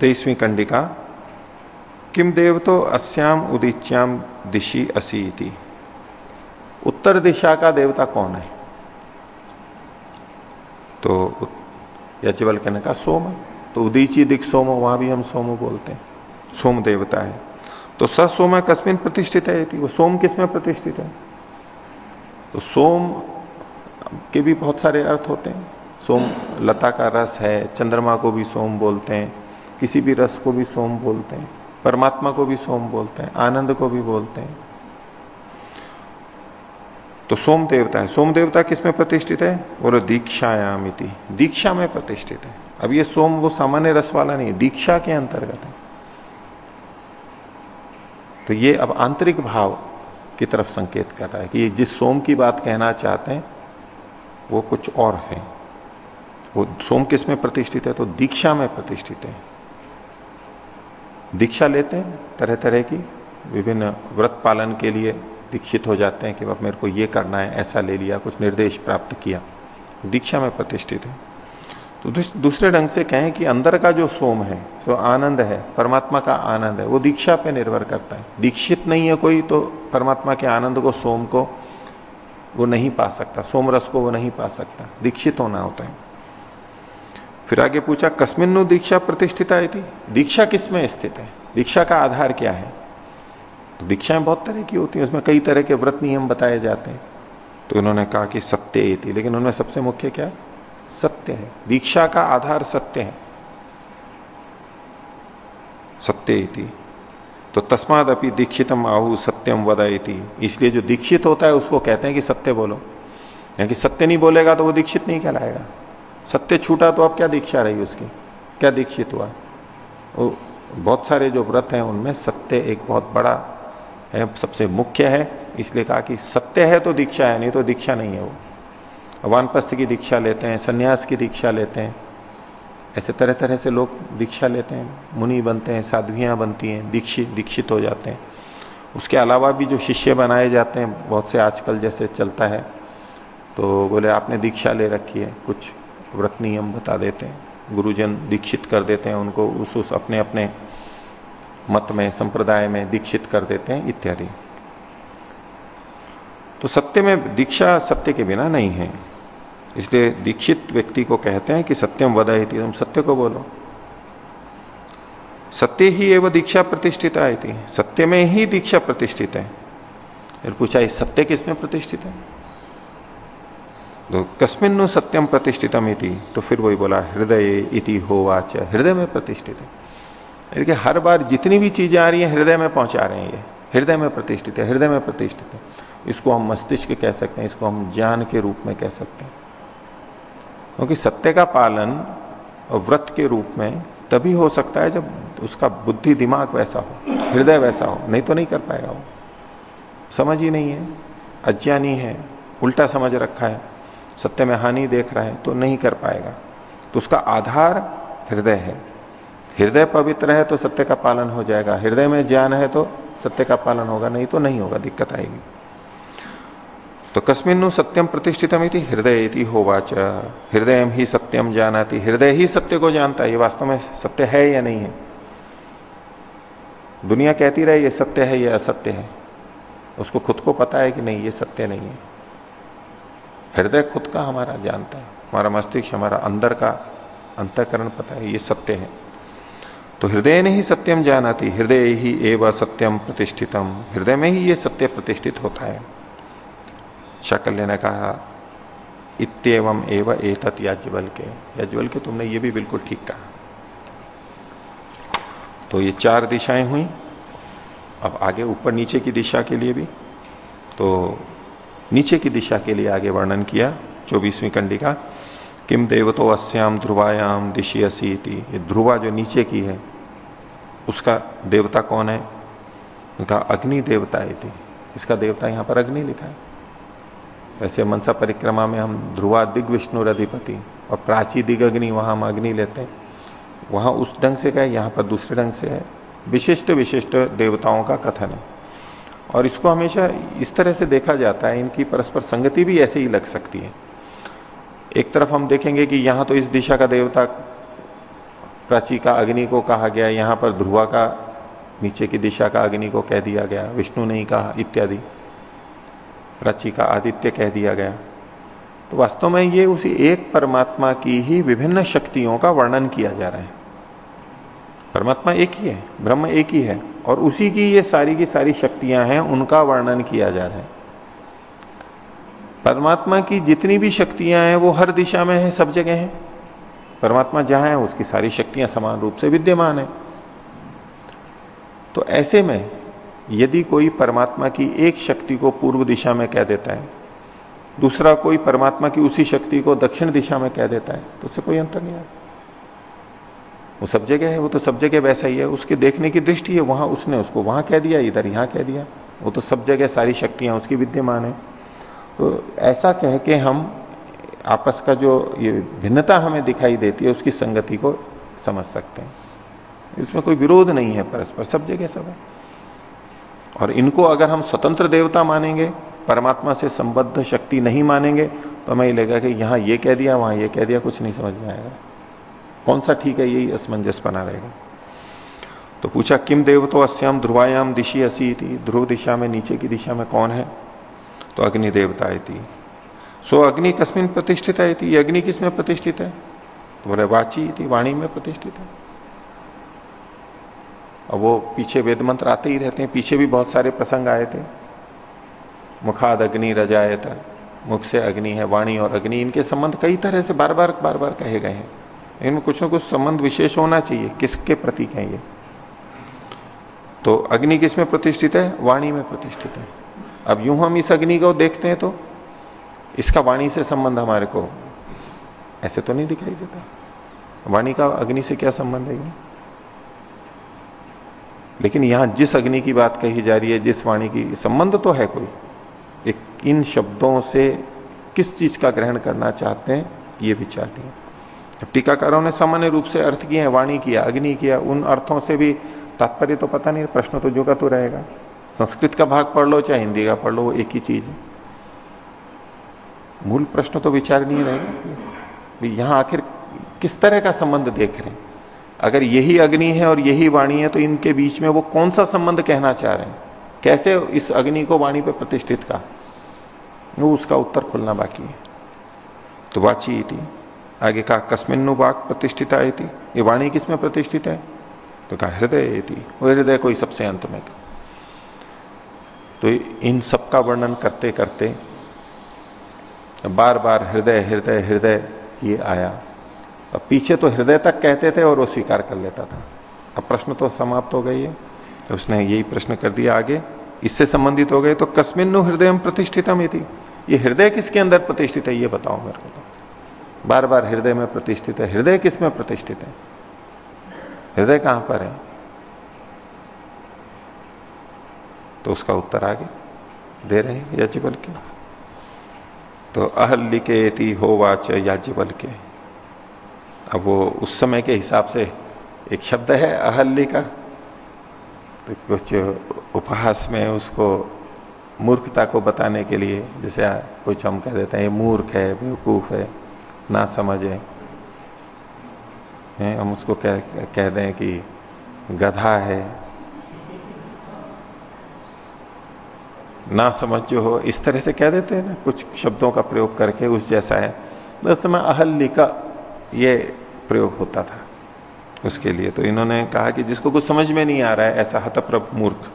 तेईसवीं कंडिका किम देव तो अस्याम उदीच्याम दिशी असी थी उत्तर दिशा का देवता कौन है? तो कहने का सोम। तो उदीची दिख सोम, वहाँ भी हम सोम बोलते हैं। सोम देवता है। तो स सोम कस्मिन प्रतिष्ठित है वो सोम किसमें प्रतिष्ठित है? तो सोम के भी बहुत सारे अर्थ होते हैं। सोम लता का रस है, चंद्रमा को भी सोम बोलते हैं, किसी भी रस को भी सोम बोलते हैं। परमात्मा को भी सोम बोलते हैं, आनंद को भी बोलते हैं। तो सोम देवता है। सोम देवता किसमें प्रतिष्ठित है? और दीक्षायामिति। दीक्षा में प्रतिष्ठित है। अब ये सोम वो सामान्य रस वाला नहीं है, दीक्षा के अंतर्गत है। तो ये अब आंतरिक भाव की तरफ़ संकेत कर रहा है कि जिस सोम की बात कहना चाहते हैं, वो कुछ और है। वो सोम किसमें प्रतिष्ठित है? तो दीक्षा में प्रतिष्ठित है। दीक्षा लेते हैं तरह तरह की, विभिन्न व्रत पालन के लिए दीक्षित हो जाते हैं कि अब मेरे को ये करना है, ऐसा ले लिया, कुछ निर्देश प्राप्त किया। दीक्षा में प्रतिष्ठित है। तो दूसरे ढंग से कहें कि अंदर का जो सोम है, जो आनंद है, परमात्मा का आनंद है, वो दीक्षा पे निर्भर करता है। दीक्षित नहीं है कोई तो परमात्मा के आनंद को, सोम को वो नहीं पा सकता सोम रस को वो नहीं पा सकता। दीक्षित होना होता है। फिर आगे पूछा, कस्मिन्नु दीक्षा प्रतिष्ठित दीक्षा किसमें स्थित है? दीक्षा का आधार क्या है? तो दीक्षाएँ बहुत तरह की होती हैं, उसमें कई तरह के व्रत नियम बताए जाते हैं। तो उन्होंने कहा कि सत्य थी लेकिन उनमें सबसे मुख्य क्या सत्य है। दीक्षा का आधार सत्य है। सत्य थी तो तस्माद अपनी दीक्षितम आहु, सत्यम वदयती इसलिए जो दीक्षित होता है, उसको कहते हैं कि सत्य बोलो। यानी सत्य नहीं बोलेगा तो वो दीक्षित नहीं कहलाएगा। सत्य छूटा तो अब क्या दीक्षा रही उसकी? क्या दीक्षित हुआ? वो बहुत सारे जो व्रत हैं उनमें सत्य एक बहुत बड़ा है, सबसे मुख्य है। इसलिए कहा कि सत्य है तो दीक्षा है, नहीं तो दीक्षा नहीं है वो। वानप्रस्थ की दीक्षा लेते हैं, सन्यास की दीक्षा लेते हैं। ऐसे तरह तरह से लोग दीक्षा लेते हैं। मुनि बनते हैं, साध्वियाँ बनती हैं दीक्षित दीक्षित हो जाते हैं। उसके अलावा भी जो शिष्य बनाए जाते हैं, बहुत से आजकल जैसे चलता है तो बोले, आपने दीक्षा ले रखी है, कुछ व्रत नियम बता देते हैं। गुरुजन दीक्षित कर देते हैं, उनको उस उस अपने अपने मत में, संप्रदाय में दीक्षित कर देते हैं, इत्यादि। तो सत्य में दीक्षा सत्य के बिना नहीं है। इसलिए दीक्षित व्यक्ति को कहते हैं कि सत्यम वदय तुम सत्य को बोलो। सत्य ही एवं दीक्षा प्रतिष्ठित आई थी सत्य में ही दीक्षा प्रतिष्ठित है। फिर पूछा इस सत्य किसमें प्रतिष्ठित है? तो कस्मिन सत्यम प्रतिष्ठितम इति तो फिर वही बोला, हृदय इति हो वाच हृदय में प्रतिष्ठित है। देखिए, हर बार जितनी भी चीज़ें आ रही हैं, हृदय में पहुँचा रहे हैं ये। हृदय में प्रतिष्ठित है, हृदय में प्रतिष्ठित है। इसको हम मस्तिष्क कह सकते हैं, इसको हम ज्ञान के रूप में कह सकते हैं। क्योंकि सत्य का पालन व्रत के रूप में तभी हो सकता है जब उसका बुद्धि दिमाग वैसा हो, हृदय वैसा हो, नहीं तो नहीं कर पाएगा वो। समझ ही नहीं है, अज्ञानी है, उल्टा समझ रखा है। सत्य में हानि देख रहा है तो नहीं कर पाएगा। तो उसका आधार हृदय है। हृदय पवित्र है तो सत्य का पालन हो जाएगा। हृदय में ज्ञान है तो सत्य का पालन होगा, नहीं तो नहीं होगा, दिक्कत आएगी। तो कस्मिन सत्यम प्रतिष्ठितम थी हृदय हो वाच हृदय ही सत्यम जानाती। हृदय ही सत्य को जानता है। ये वास्तव में सत्य है या नहीं है? दुनिया कहती रहे, ये सत्य है ये असत्य है? उसको खुद को पता है कि नहीं, ये सत्य नहीं है। हृदय खुद का हमारा जानता है, हमारा मस्तिष्क, हमारा अंदर का अंतकरण पता है, ये सत्य है। तो हृदय ने ही सत्यम जानाती हृदय ही एवं सत्यम प्रतिष्ठितम। हृदय में ही ये सत्य प्रतिष्ठित होता है। शकल्य ने कहा इतम एवं एतत याज्ञवल के याज्ञवल के तुमने ये भी बिल्कुल ठीक कहा। तो ये चार दिशाएँ हुई। अब आगे ऊपर नीचे की दिशा के लिए भी। तो नीचे की दिशा के लिए आगे वर्णन किया, चौबीसवीं कंडिका किम देवतो अस्याम ध्रुवायाम दिशी असी ये ध्रुवा जो नीचे की है, उसका देवता कौन है? उनका अग्नि देवता थी इसका देवता यहाँ पर अग्नि लिखा है। वैसे मनसा परिक्रमा में हम ध्रुवा दिग विष्णु अधिपति और प्राची दिग अग्नि, वहाँ हम अग्नि लेते हैं। वहाँ उस ढंग से गए यहाँ पर दूसरे ढंग से है। विशिष्ट विशिष्ट देवताओं का कथन है। और इसको हमेशा इस तरह से देखा जाता है, इनकी परस्पर संगति भी ऐसे ही लग सकती है। एक तरफ़ हम देखेंगे कि यहाँ तो इस दिशा का देवता, प्राची का अग्नि को कहा गया, यहाँ पर ध्रुवा का, नीचे की दिशा का अग्नि को कह दिया गया, विष्णु नहीं कहा, इत्यादि। प्राची का आदित्य कह दिया गया। तो वास्तव में ये उसी एक परमात्मा की ही विभिन्न शक्तियों का वर्णन किया जा रहा है। परमात्मा एक ही है, ब्रह्म एक ही है। और उसी की ये सारी की सारी शक्तियाँ हैं, उनका वर्णन किया जा रहा है। परमात्मा की जितनी भी शक्तियाँ हैं, वो हर दिशा में है, सब जगह है। परमात्मा जहाँ है, उसकी सारी शक्तियाँ समान रूप से विद्यमान है। तो ऐसे में, यदि कोई परमात्मा की एक शक्ति को पूर्व दिशा में कह देता है, दूसरा कोई परमात्मा की उसी शक्ति को दक्षिण दिशा में कह देता है तो उससे कोई अंतर नहीं आता। वो सब जगह है, वो तो सब जगह वैसा ही है। उसके देखने की दृष्टि है, वहाँ उसने उसको वहाँ कह दिया, इधर यहाँ कह दिया। वो तो सब जगह सारी शक्तियाँ उसकी विद्यमान है। तो ऐसा कह के हम आपस का जो ये भिन्नता हमें दिखाई देती है, उसकी संगति को समझ सकते हैं। इसमें कोई विरोध नहीं है, परस्पर सब जगह सब है। और इनको अगर हम स्वतंत्र देवता मानेंगे, परमात्मा से संबद्ध शक्ति नहीं मानेंगे तो हमें लगेगा कि यहाँ ये कह दिया, वहाँ ये कह दिया, कुछ नहीं समझ में आएगा। कौन सा ठीक है, यही असमंजस बना रहेगा। तो पूछा, किम देव तो अस्याम ध्रुवायाम दिशी असी थी ध्रुव दिशा में, नीचे की दिशा में कौन है? तो अग्नि देवता थी सो अग्नि कस्मिन प्रतिष्ठित है थी अग्नि किसमें प्रतिष्ठित है? तो बोले, वाची थी वाणी में प्रतिष्ठित है। और वो पीछे वेद मंत्र आते ही रहते हैं। पीछे भी बहुत सारे प्रसंग आए थे। मुखाद अग्नि रजायत, मुख से अग्नि है, वाणी और अग्नि। इनके संबंध कई तरह से बार बार बार बार कहे गए हैं। इनमें कुछ ना कुछ संबंध विशेष होना चाहिए। किसके प्रतीक हैं ये? तो अग्नि किसमें प्रतिष्ठित है? वाणी में प्रतिष्ठित है। अब यूँ हम इस अग्नि को देखते हैं तो इसका वाणी से संबंध हमारे को ऐसे तो नहीं दिखाई देता। वाणी का अग्नि से क्या संबंध है ये? लेकिन यहाँ जिस अग्नि की बात कही जा रही है, जिस वाणी की, संबंध तो है कोई। एक इन शब्दों से किस चीज़ का ग्रहण करना चाहते हैं, ये विचार नहीं टीकाकारों ने सामान्य रूप से अर्थ किए हैं वाणी किया, अग्नि किया, उन अर्थों से भी तात्पर्य तो पता नहीं, प्रश्न तो जो का तो रहेगा। संस्कृत का भाग पढ़ लो चाहे हिंदी का पढ़ लो, वो एक ही चीज़ है। मूल प्रश्न तो विचार नहीं रहेगा। यहाँ आखिर किस तरह का संबंध देख रहे हैं? अगर यही अग्नि है और यही वाणी है तो इनके बीच में वो कौन सा संबंध कहना चाह रहे हैं? कैसे इस अग्नि को वाणी पर प्रतिष्ठित का वो उसका उत्तर खुलना बाकी है। तो वाची थी आगे कहा, कस्मिन्नु वाक थी ये वाणी किसमें प्रतिष्ठित है? तो कहा, हृदय थी वो हृदय कोई सबसे अंत में था। तो इन सब का वर्णन करते करते बार बार हृदय हृदय हृदय ये आया। अब पीछे तो हृदय तक कहते थे और वो स्वीकार कर लेता था। अब प्रश्न तो समाप्त हो गई है। तो उसने यही प्रश्न कर दिया आगे। इससे संबंधित हो गए तो कस्मिन हृदय प्रतिष्ठितम थी ये हृदय किसके अंदर प्रतिष्ठित है, ये बताओ मेरे को तो। बार बार हृदय में प्रतिष्ठित है। हृदय किसमें प्रतिष्ठित है? हृदय कहाँ पर है? तो उसका उत्तर आगे। दे रहे हैं याज्ञबल के तो अहल्लिके हो वाच याज्ञबल के अब वो उस समय के हिसाब से एक शब्द है अहल्ली का तो कुछ उपहास में उसको मूर्खता को बताने के लिए, जैसे कुछ हम कह देते हैं मूर्ख है, बेवकूफ़ है। ना समझे। हैं हम उसको कह, कह दें कि गधा है। ना समझ जो हो इस तरह से कह देते हैं ना कुछ शब्दों का प्रयोग करके उस जैसा है। तो उस समय अहल्ली का ये प्रयोग होता था उसके लिए। तो इन्होंने कहा कि जिसको कुछ समझ में नहीं आ रहा है ऐसा हतप्रभ मूर्ख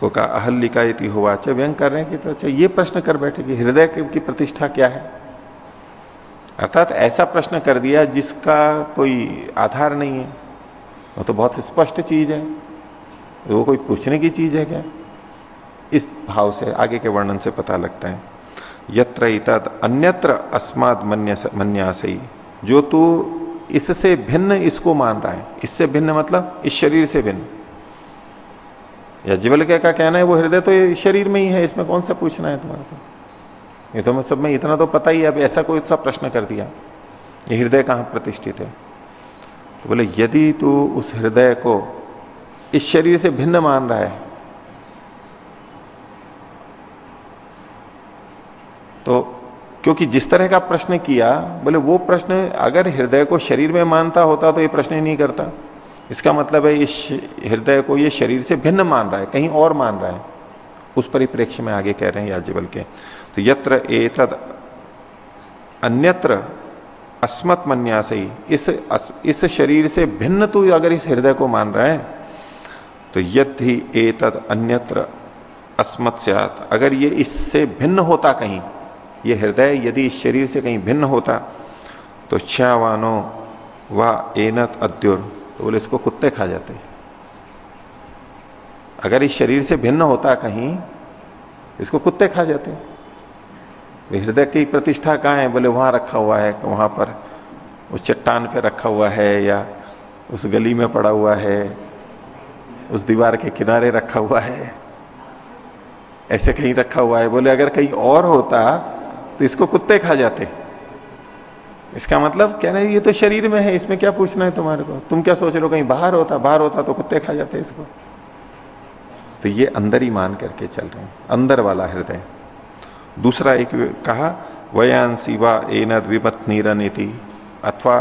को कहा अहल्लिका इति हुआ अच्छा व्यंग कर रहे हैं कि तो अच्छा ये प्रश्न कर बैठे कि हृदय की प्रतिष्ठा क्या है? अर्थात ऐसा प्रश्न कर दिया जिसका कोई आधार नहीं है। वो तो बहुत स्पष्ट चीज़ है। वो कोई पूछने की चीज़ है क्या? इस भाव से आगे के वर्णन से पता लगता है। यत्र इतद अन्यत्र अस्माद मन्यासई जो तू इससे भिन्न इसको मान रहा है। इससे भिन्न मतलब इस शरीर से भिन्न। या जीवल का कहना है वो हृदय तो शरीर में ही है, इसमें कौन सा पूछना है तुम्हारे को? ये तो मैं सब, में इतना तो पता ही है, अब ऐसा कोई सा प्रश्न कर दिया। ये हृदय कहाँ प्रतिष्ठित है? तो बोले, यदि तू उस हृदय को इस शरीर से भिन्न मान रहा है तो क्योंकि जिस तरह का प्रश्न किया, बोले, वो प्रश्न अगर हृदय को शरीर में मानता होता तो ये प्रश्न ही नहीं करता। इसका मतलब है, इस हृदय को ये शरीर से भिन्न मान रहा है, कहीं और मान रहा है। उस परिप्रेक्ष्य में आगे कह रहे हैं याज्ञबल के तो यत्र एतद अन्यत्र अस्मत मन्यासई इस इस शरीर से भिन्न तू अगर इस हृदय को मान रहा है तो यद ही एतद अन्यत्र अस्मत से अगर ये इससे भिन्न होता कहीं, ये हृदय यदि इस शरीर से कहीं भिन्न होता तो छावानो व एनत अद्युर तो बोले इसको कुत्ते खा जाते अगर इस शरीर से भिन्न होता कहीं, इसको कुत्ते खा जाते हृदय की प्रतिष्ठा कहाँ है? बोले, वहाँ रखा हुआ है, वहाँ पर उस चट्टान पे रखा हुआ है या उस गली में पड़ा हुआ है, उस दीवार के किनारे रखा हुआ है। ऐसे कहीं रखा हुआ है। बोले, अगर कहीं और होता तो इसको कुत्ते खा जाते। इसका मतलब कह रहे ये तो शरीर में है, इसमें क्या पूछना है तुम्हारे को? तुम क्या सोच रहे हो कहीं बाहर होता? बाहर होता तो कुत्ते खा जाते इसको। तो ये अंदर ही मान करके चल रहे हैं। अंदर वाला हृदय। दूसरा एक कहा, वयान शिवा एनद विमत नीति अथवा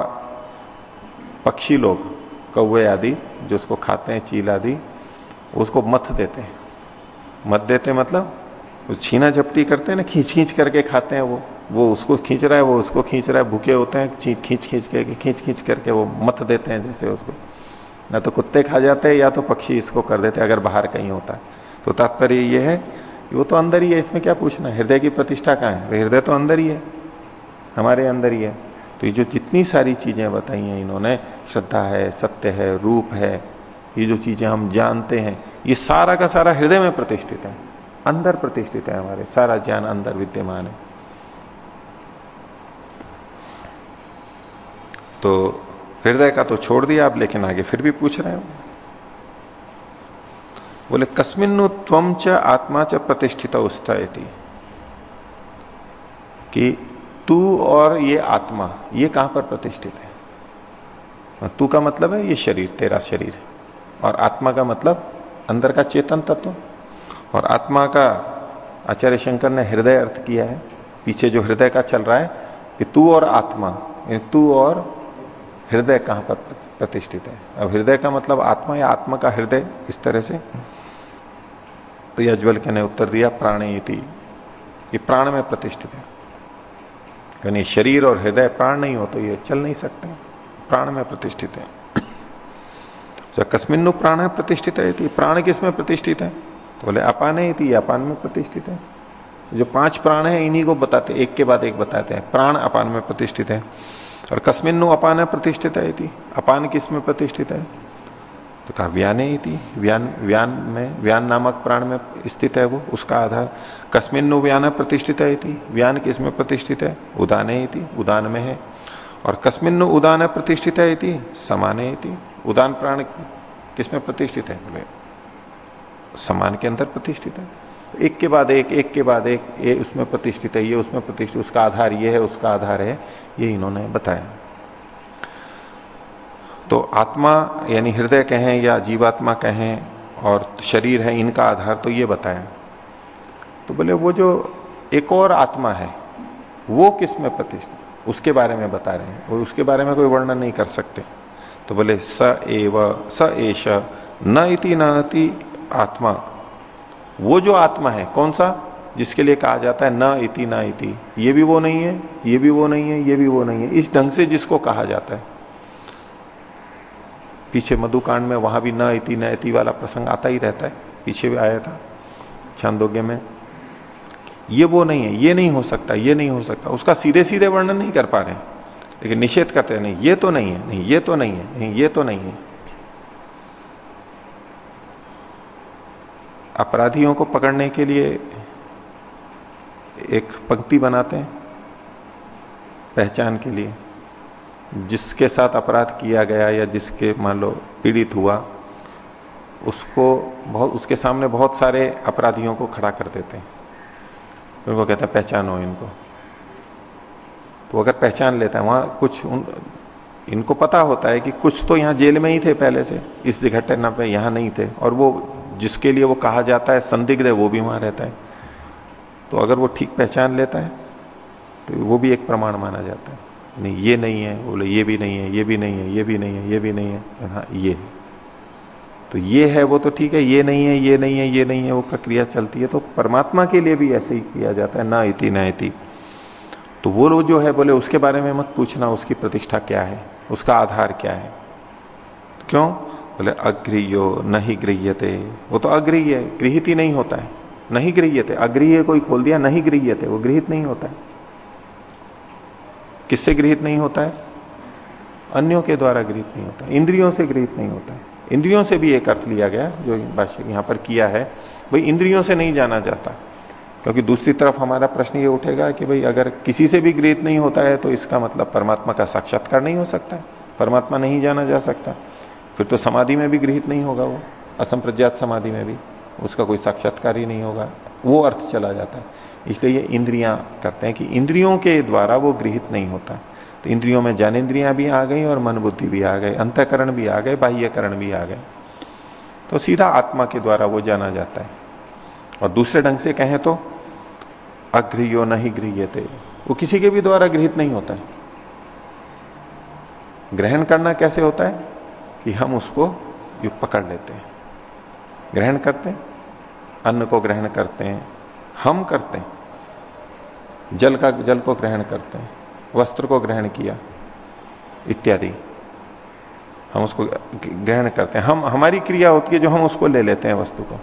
पक्षी लोग कौए आदि जो उसको खाते हैं चील आदि, उसको मथ देते हैं। मत देते मतलब वो छीना झपटी करते हैं ना, खींच खींच करके खाते हैं वो। वो उसको खींच रहा है, वो उसको खींच रहा है, भूखे होते हैं खींच खींच खींच करके, खींच खींच करके वो मत देते हैं जैसे उसको। ना तो कुत्ते खा जाते हैं, या तो पक्षी इसको कर देते हैं, अगर बाहर कहीं होता है। तो तात्पर्य ये है वो तो अंदर ही है, इसमें क्या पूछना हृदय की प्रतिष्ठा कहाँ है? हृदय तो अंदर ही है। हमारे अंदर ही है। तो ये जो जितनी सारी चीज़ें बताई हैं, इन्होंने, श्रद्धा है, सत्य है, रूप है, ये जो चीज़ें हम जानते हैं, ये सारा का सारा हृदय में प्रतिष्ठित है। अंदर प्रतिष्ठित है हमारे। सारा ज्ञान अंदर विद्यमान है। तो हृदय का तो छोड़ दिया आप, लेकिन आगे फिर भी पूछ रहे हो। बोले, कस्मिन्नु त्वम च आत्मा च प्रतिष्ठित उत्स्थायती कि तू और ये आत्मा, ये कहाँ पर प्रतिष्ठित है? तू का मतलब है ये शरीर, तेरा शरीर। और आत्मा का मतलब अंदर का चेतन तत्व। और आत्मा का आचार्य शंकर ने हृदय अर्थ किया है, पीछे जो हृदय का चल रहा है, कि तू और आत्मा तू और हृदय कहाँ पर प्रतिष्ठित है? अब हृदय का मतलब आत्मा या आत्मा का हृदय, इस तरह से। तो यज्वल के ने उत्तर दिया, प्राणी ये प्राण में प्रतिष्ठित है। यानी शरीर और हृदय प्राण नहीं हो तो ये चल नहीं सकते। प्राण में प्रतिष्ठित है। तो कस्मिन्नु प्राण है प्रतिष्ठित है प्राण किसमें प्रतिष्ठित है? तो बोले, अपान ही थी अपान में प्रतिष्ठित है। जो पाँच प्राण है, इन्हीं को बताते, एक के बाद एक बताते हैं। प्राण अपान में प्रतिष्ठित है। और कस्मिन्नु अपान प्रतिष्ठित है अपान किसमें प्रतिष्ठित है? तो कहा, व्याने थी व्यान व्यान में, व्यान नामक प्राण में स्थित है वो, उसका आधार। कस्मिन्नु व्यान प्रतिष्ठित है थी व्यान किसमें प्रतिष्ठित है? उदाने थी उदान में है। और कस्मिन्नु उदान प्रतिष्ठित है थी समाने थी उदान प्राण किसमें प्रतिष्ठित है? बोले, समान के अंदर प्रतिष्ठित है। एक के बाद एक एक के बाद एक, ये उसमें प्रतिष्ठित है, ये उसमें प्रतिष्ठित उसका आधार ये है, उसका आधार है, ये इन्होंने बताया। तो आत्मा यानी हृदय कहें या जीवात्मा कहें और शरीर है, इनका आधार तो ये बताया। तो बोले, वो जो एक और आत्मा है, वो किसमें प्रतिष्ठित? उसके बारे में बता रहे हैं, और उसके बारे में कोई वर्णन नहीं कर सकते। तो बोले, स एव, स एश न इति न आत्मा। वो जो आत्मा है, कौन सा? जिसके लिए कहा जाता है, न इति न इति। ये भी वो नहीं है, ये भी वो नहीं है, ये भी वो नहीं है। इस ढंग से जिसको कहा जाता है। पीछे मधुकांड में वहाँ भी न इति न इति वाला प्रसंग आता ही रहता है। पीछे भी आया था, छांदोग्य में। ये वो नहीं है, ये नहीं हो सकता, ये नहीं हो सकता। उसका सीधे सीधे वर्णन नहीं कर पा रहे लेकिन निषेध करते नहीं, ये तो नहीं है, नहीं, ये तो नहीं है, नहीं, ये तो नहीं है। अपराधियों को पकड़ने के लिए एक पंक्ति बनाते हैं पहचान के लिए। जिसके साथ अपराध किया गया या जिसके मान लो पीड़ित हुआ, उसको बहुत, उसके सामने बहुत सारे अपराधियों को खड़ा कर देते हैं। उनको कहते हैं पहचानो इनको। तो अगर पहचान लेता है, वहाँ कुछ उन, इनको पता होता है कि कुछ तो यहाँ जेल में ही थे पहले से, इस घटना पे यहाँ नहीं थे, और वो जिसके लिए वो कहा जाता है, संदिग्ध है, वो भी वहाँ रहता है। तो अगर वो ठीक पहचान लेता है तो वो भी एक प्रमाण माना जाता है। नहीं, ये नहीं है, बोले, ये भी नहीं है, ये भी नहीं है, ये भी नहीं है, ये भी नहीं है। हाँ ये है। तो ये है, वो तो ठीक है, ये नहीं है, ये नहीं है, ये नहीं है, वो प्रक्रिया चलती है। तो परमात्मा के लिए भी ऐसे ही किया जाता है, ना इति ना इति। तो वो लोग जो है, बोले, उसके बारे में मत पूछना, उसकी प्रतिष्ठा क्या है, उसका आधार क्या है। क्यों? बोले अग्रियो नहीं गृह्यते। वो तो अग्रही है, गृहित ही नहीं होता है। नहीं गृह्यते अग्रही कोई खोल दिया, नहीं गृह्यते, वो गृहित नहीं होता है। किससे गृहित नहीं होता है? अन्यों के द्वारा गृहित नहीं होता इंद्रियों से गृहित नहीं होता है। इंद्रियों से भी एक अर्थ लिया गया, जो भाष्य यहाँ पर किया है। भाई, इंद्रियों से नहीं जाना जाता, क्योंकि दूसरी तरफ़ हमारा प्रश्न ये उठेगा कि भाई, अगर किसी से भी गृहित नहीं होता है तो इसका मतलब परमात्मा का साक्षात्कार नहीं हो सकता है। परमात्मा नहीं जाना जा सकता। फिर तो समाधि में भी गृहित नहीं होगा वो। असंप्रज्ञात समाधि में भी उसका कोई साक्षात्कार ही नहीं होगा। वो अर्थ चला जाता है। इसलिए ये इंद्रियाँ करते हैं कि इंद्रियों के द्वारा वो गृहित नहीं होता। तो इंद्रियों में ज्ञानेन्द्रियाँ भी आ गई और मन बुद्धि भी आ गए अंतकरण भी आ गए, बाह्यकरण भी आ गए। तो सीधा आत्मा के द्वारा वो जाना जाता है। और दूसरे ढंग से कहें तो अग्रियो नहीं गृह्यते। वो किसी के भी द्वारा गृहित नहीं होता है। ग्रहण करना कैसे होता है? कि हम उसको यू पकड़ लेते हैं। ग्रहण करते हैं, अन्न को ग्रहण करते हैं, हम करते हैं। जल का, जल को ग्रहण करते हैं, वस्त्र को ग्रहण किया, इत्यादि। हम उसको ग्रहण करते हैं। हम, हमारी क्रिया होती है जो हम उसको ले लेते हैं वस्तु को।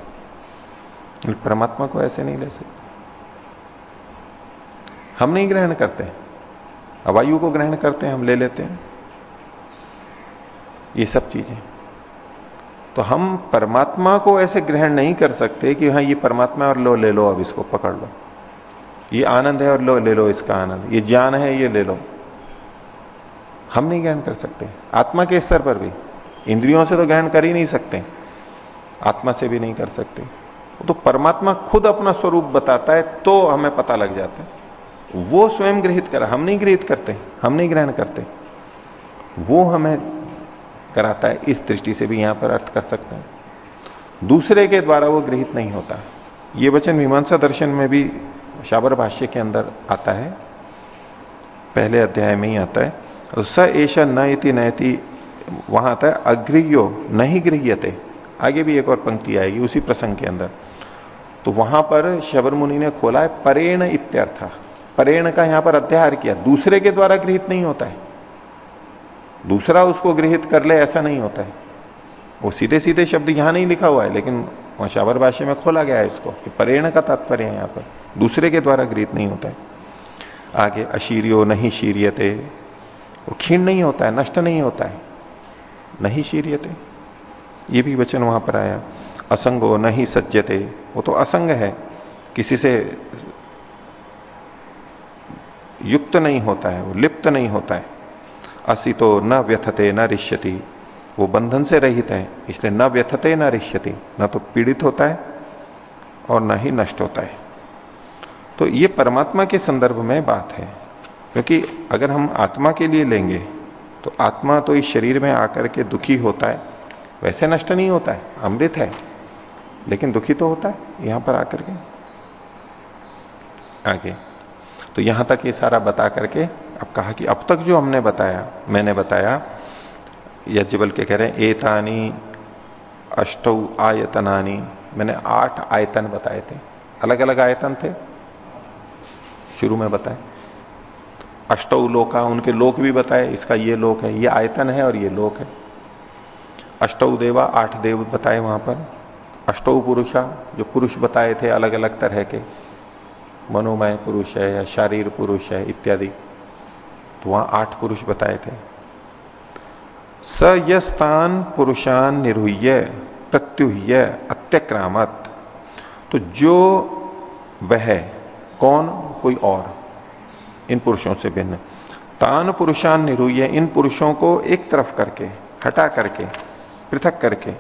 परमात्मा को ऐसे नहीं ले सकते। हम नहीं ग्रहण करते वायु को ग्रहण करते हैं, हम ले लेते हैं। ये सब चीज़ें। तो हम परमात्मा को ऐसे ग्रहण नहीं कर सकते कि हाँ ये परमात्मा और लो ले लो, अब इसको पकड़ लो। ये आनंद है और लो ले लो, इसका आनंद। ये ज्ञान है, ये ले लो। हम नहीं ग्रहण कर सकते। आत्मा के स्तर पर भी। इंद्रियों से तो ग्रहण कर ही नहीं सकते। आत्मा से भी नहीं कर सकते। तो परमात्मा खुद अपना स्वरूप बताता है तो हमें पता लग जाता है। वो स्वयं गृहित करा। हम नहीं गृहित करते। हम नहीं ग्रहण करते। वो हमें कराता है, इस दृष्टि से भी यहाँ पर अर्थ कर सकते हैं। दूसरे के द्वारा वो गृहित नहीं होता। ये वचन मीमांसा दर्शन में भी शाबर भाष्य के अंदर आता है। पहले अध्याय में ही आता है। स ऐसा न इति नयति वहाँ आता है, अग्रियो नहीं गृह्यते। आगे भी एक और पंक्ति आएगी, उसी प्रसंग के अंदर। तो वहाँ पर शबर मुनि ने खोला है, परेण इत्यर्थ। परेण का यहाँ पर अध्याय किया। दूसरे के द्वारा गृहित नहीं होता है। दूसरा उसको गृहित कर ले, ऐसा नहीं होता है। वो सीधे सीधे शब्द यहाँ नहीं लिखा हुआ है, लेकिन वहाँ शाबर भाष्य में खोला गया है इसको कि परेण का तात्पर्य है यहाँ पर। दूसरे के द्वारा गृहित नहीं होता है। आगे, अशीरियो नहीं शीरियते। वो क्षीण नहीं होता है, नष्ट नहीं होता है। नहीं शीरियते। ये भी वचन वहाँ पर आया। असंगो नहीं सज्जते। वो तो असंग है। किसी से युक्त नहीं होता है, वो लिप्त नहीं होता है। असितो न व्यथते न रिश्यति वो बंधन से रहित है, इसलिए न व्यथते न रिश्यति न तो पीड़ित होता है और न ही नष्ट होता है। तो ये परमात्मा के संदर्भ में बात है, क्योंकि अगर हम आत्मा के लिए लेंगे तो आत्मा तो इस शरीर में आकर के दुखी होता है। वैसे नष्ट नहीं होता है, अमृत है, लेकिन दुखी तो होता है, यहाँ पर आकर के। आगे तो यहाँ तक ये सारा बता करके अब कहा कि अब तक जो हमने बताया, मैंने बताया, यज्ञबल के कह रहे हैं, एतानी अष्टौ आयतनानी, मैंने आठ आयतन बताए थे। अलग अलग आयतन थे? शुरू में बताए। अष्टौ लोका, उनके लोक भी बताए, इसका ये लोक है, ये आयतन है और ये लोक है। अष्टौ देवा, आठ देव बताए वहाँ पर। अष्टौ पुरुषा, जो पुरुष बताए थे अलग अलग तरह के। मनोमय पुरुष है या शारीर पुरुष है, इत्यादि। तो वहाँ आठ पुरुष बताए थे। स यस्तान पुरुषान निरुह्य, प्रत्युह्य, अत्यक्रामत। तो जो वह कौन? कोई और। इन पुरुषों से भिन्न। तान पुरुषान निरूय इन पुरुषों को एक तरफ़ करके, हटा करके, पृथक करके।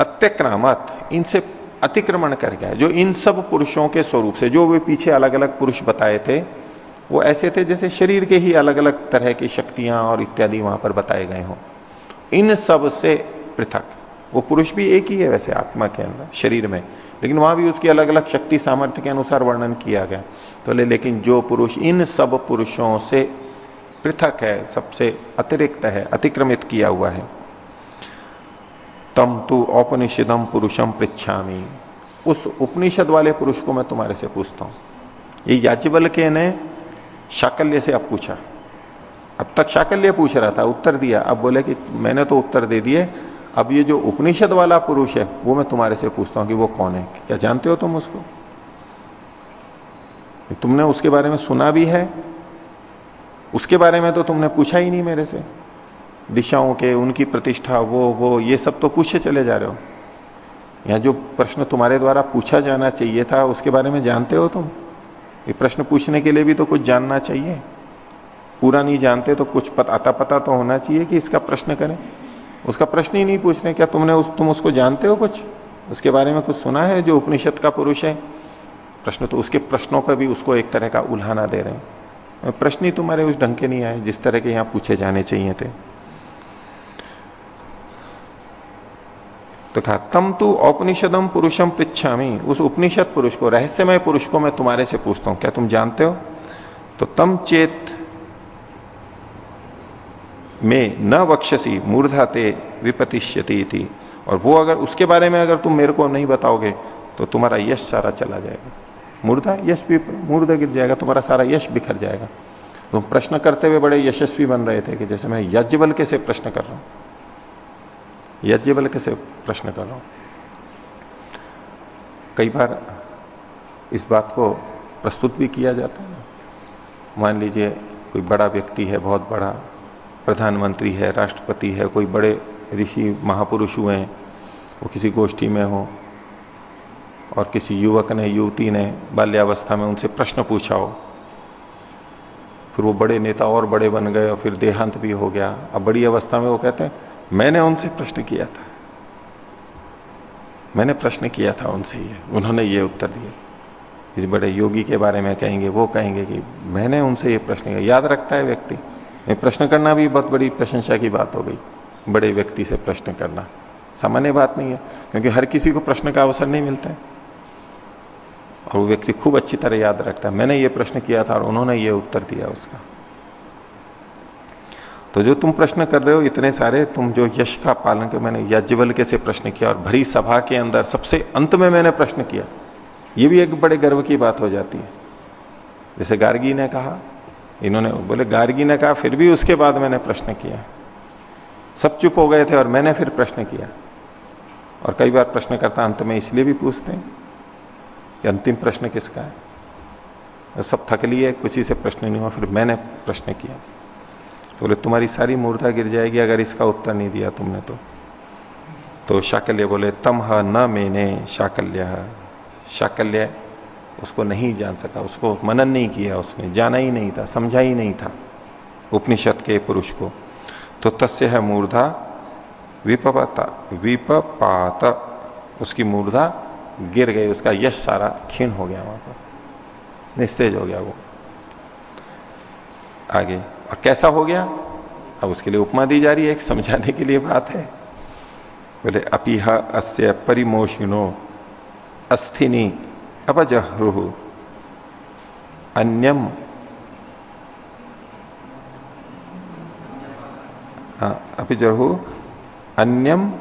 अत्यक्रामत, इनसे अतिक्रमण कर गया। जो इन सब पुरुषों के स्वरूप से, जो वे पीछे अलग अलग पुरुष बताए थे वो ऐसे थे जैसे शरीर के ही अलग अलग तरह की शक्तियाँ और इत्यादि वहाँ पर बताए गए हों। इन सबसे पृथक। वो पुरुष भी एक ही है वैसे आत्मा के अंदर, शरीर में। लेकिन वहाँ भी उसकी अलग अलग शक्ति सामर्थ्य के अनुसार वर्णन किया गया। तो ले, लेकिन जो पुरुष, इन सब पुरुषों से पृथक है, सबसे अतिरिक्त है, अतिक्रमित किया हुआ है। तम तु औपनिषदम पुरुषम पृछामी उस उपनिषद वाले पुरुष को मैं तुम्हारे से पूछता हूँ। ये याचिबल के ने शाकल्य से अब पूछा। अब तक शाकल्य पूछ रहा था, उत्तर दिया। अब बोले कि मैंने तो उत्तर दे दिए। अब ये जो उपनिषद वाला पुरुष है, वो मैं तुम्हारे से पूछता हूँ कि वो कौन है? क्या जानते हो तुम उसको? तुमने उसके बारे में सुना भी है। उसके बारे में तो तुमने पूछा ही नहीं मेरे से। दिशाओं के, उनकी प्रतिष्ठा, वो वो, ये सब तो पूछे चले जा रहे हो। यहाँ जो प्रश्न तुम्हारे द्वारा पूछा जाना चाहिए था, उसके बारे में जानते हो तुम? ये प्रश्न पूछने के लिए भी तो कुछ जानना चाहिए। पूरा नहीं जानते तो कुछ पता आता पता तो होना चाहिए कि इसका प्रश्न करें। उसका प्रश्न ही नहीं पूछ रहे क्या तुमने उस, तुम उसको जानते हो कुछ? उसके बारे में कुछ सुना है जो उपनिषद का पुरुष है? प्रश्न तो उसके प्रश्नों पर भी उसको एक तरह का उल्हाना दे रहे हैं। प्रश्न ही तुम्हारे उस ढंग के नहीं आए जिस तरह के यहाँ पूछे जाने चाहिए थे। तो तम तू औपनिषदम पुरुषम पृछामी उस उपनिषद पुरुष को, रहस्यमय पुरुष को मैं तुम्हारे से पूछता हूँ, क्या तुम जानते हो? तो तम चेत में न वक्षसी मूर्धाते विपतिष्यति थी और वो अगर उसके बारे में अगर तुम मेरे को नहीं बताओगे तो तुम्हारा यश सारा चला जाएगा। मूर्धा, यश भी, मूर्धा गिर जाएगा, तुम्हारा सारा यश बिखर जाएगा। तुम प्रश्न करते हुए बड़े यशस्वी बन रहे थे कि जैसे मैं यज्ञबल के से प्रश्न कर रहा हूँ। यज्ञबल के से प्रश्न कर रहा हूँ। कई बार इस बात को प्रस्तुत भी किया जाता है। मान लीजिए, कोई बड़ा व्यक्ति है, बहुत बड़ा प्रधानमंत्री है, राष्ट्रपति है, कोई बड़े ऋषि, महापुरुष हुए हैं, वो किसी गोष्ठी में हो, और किसी युवक ने, युवती ने बाल्यावस्था में उनसे प्रश्न पूछा हो, फिर वो बड़े नेता और बड़े बन गए, और फिर देहांत भी हो गया। अब बड़ी अवस्था में वो कहते हैं मैंने उनसे प्रश्न किया था। मैंने प्रश्न किया था उनसे ये। उन्होंने ये उत्तर दिए। किसी बड़े योगी के बारे में कहेंगे, वो कहेंगे कि मैंने उनसे ये प्रश्न किया। याद रखता है व्यक्ति। प्रश्न करना भी बहुत बड़ी प्रशंसा की बात हो गई, बड़े व्यक्ति से प्रश्न करना। सामान्य बात नहीं है, क्योंकि हर किसी को प्रश्न का अवसर नहीं मिलता है। और वो व्यक्ति खूब अच्छी तरह याद रखता है। मैंने ये प्रश्न किया था और उन्होंने ये उत्तर दिया उसका। तो जो तुम प्रश्न कर रहे हो, इतने सारे, तुम जो यश का पालन कर मैंने यज्ञवल के से प्रश्न किया और भरी सभा के अंदर सबसे अंत में मैंने प्रश्न किया, ये भी एक बड़े गर्व की बात हो जाती है। जैसे गार्गी ने कहा, इन्होंने बोले, गार्गी ने कहा, फिर भी उसके बाद मैंने प्रश्न किया। सब चुप हो गए थे और मैंने फिर प्रश्न किया। और कई बार प्रश्न करता अंत में इसलिए भी पूछते हैं, कि अंतिम प्रश्न किसका है? सब थक लिए, किसी से प्रश्न नहीं हुआ, फिर मैंने प्रश्न किया। बोले, तुम्हारी सारी मूर्धा गिर जाएगी अगर इसका उत्तर नहीं दिया तुमने तो। तो शाकल्य बोले तम ह न मैंने शाकल्य। शाकल्य उसको नहीं जान सका, उसको मनन नहीं किया उसने, जाना ही नहीं था, समझा ही नहीं था उपनिषद के पुरुष को। तो तस्य है मूर्धा विपता विपपात। उसकी मूर्धा गिर गई, उसका यश सारा क्षीण हो गया वहाँ पर। निस्तेज हो गया वो। आगे। और कैसा हो गया? अब उसके लिए उपमा दी जा रही है एक समझाने के लिए बात है। बोले अपिह अस्य परिमोशिनो अस्थिनी अपजहृहु अन्यम हाँ, अपिजहु अन्यम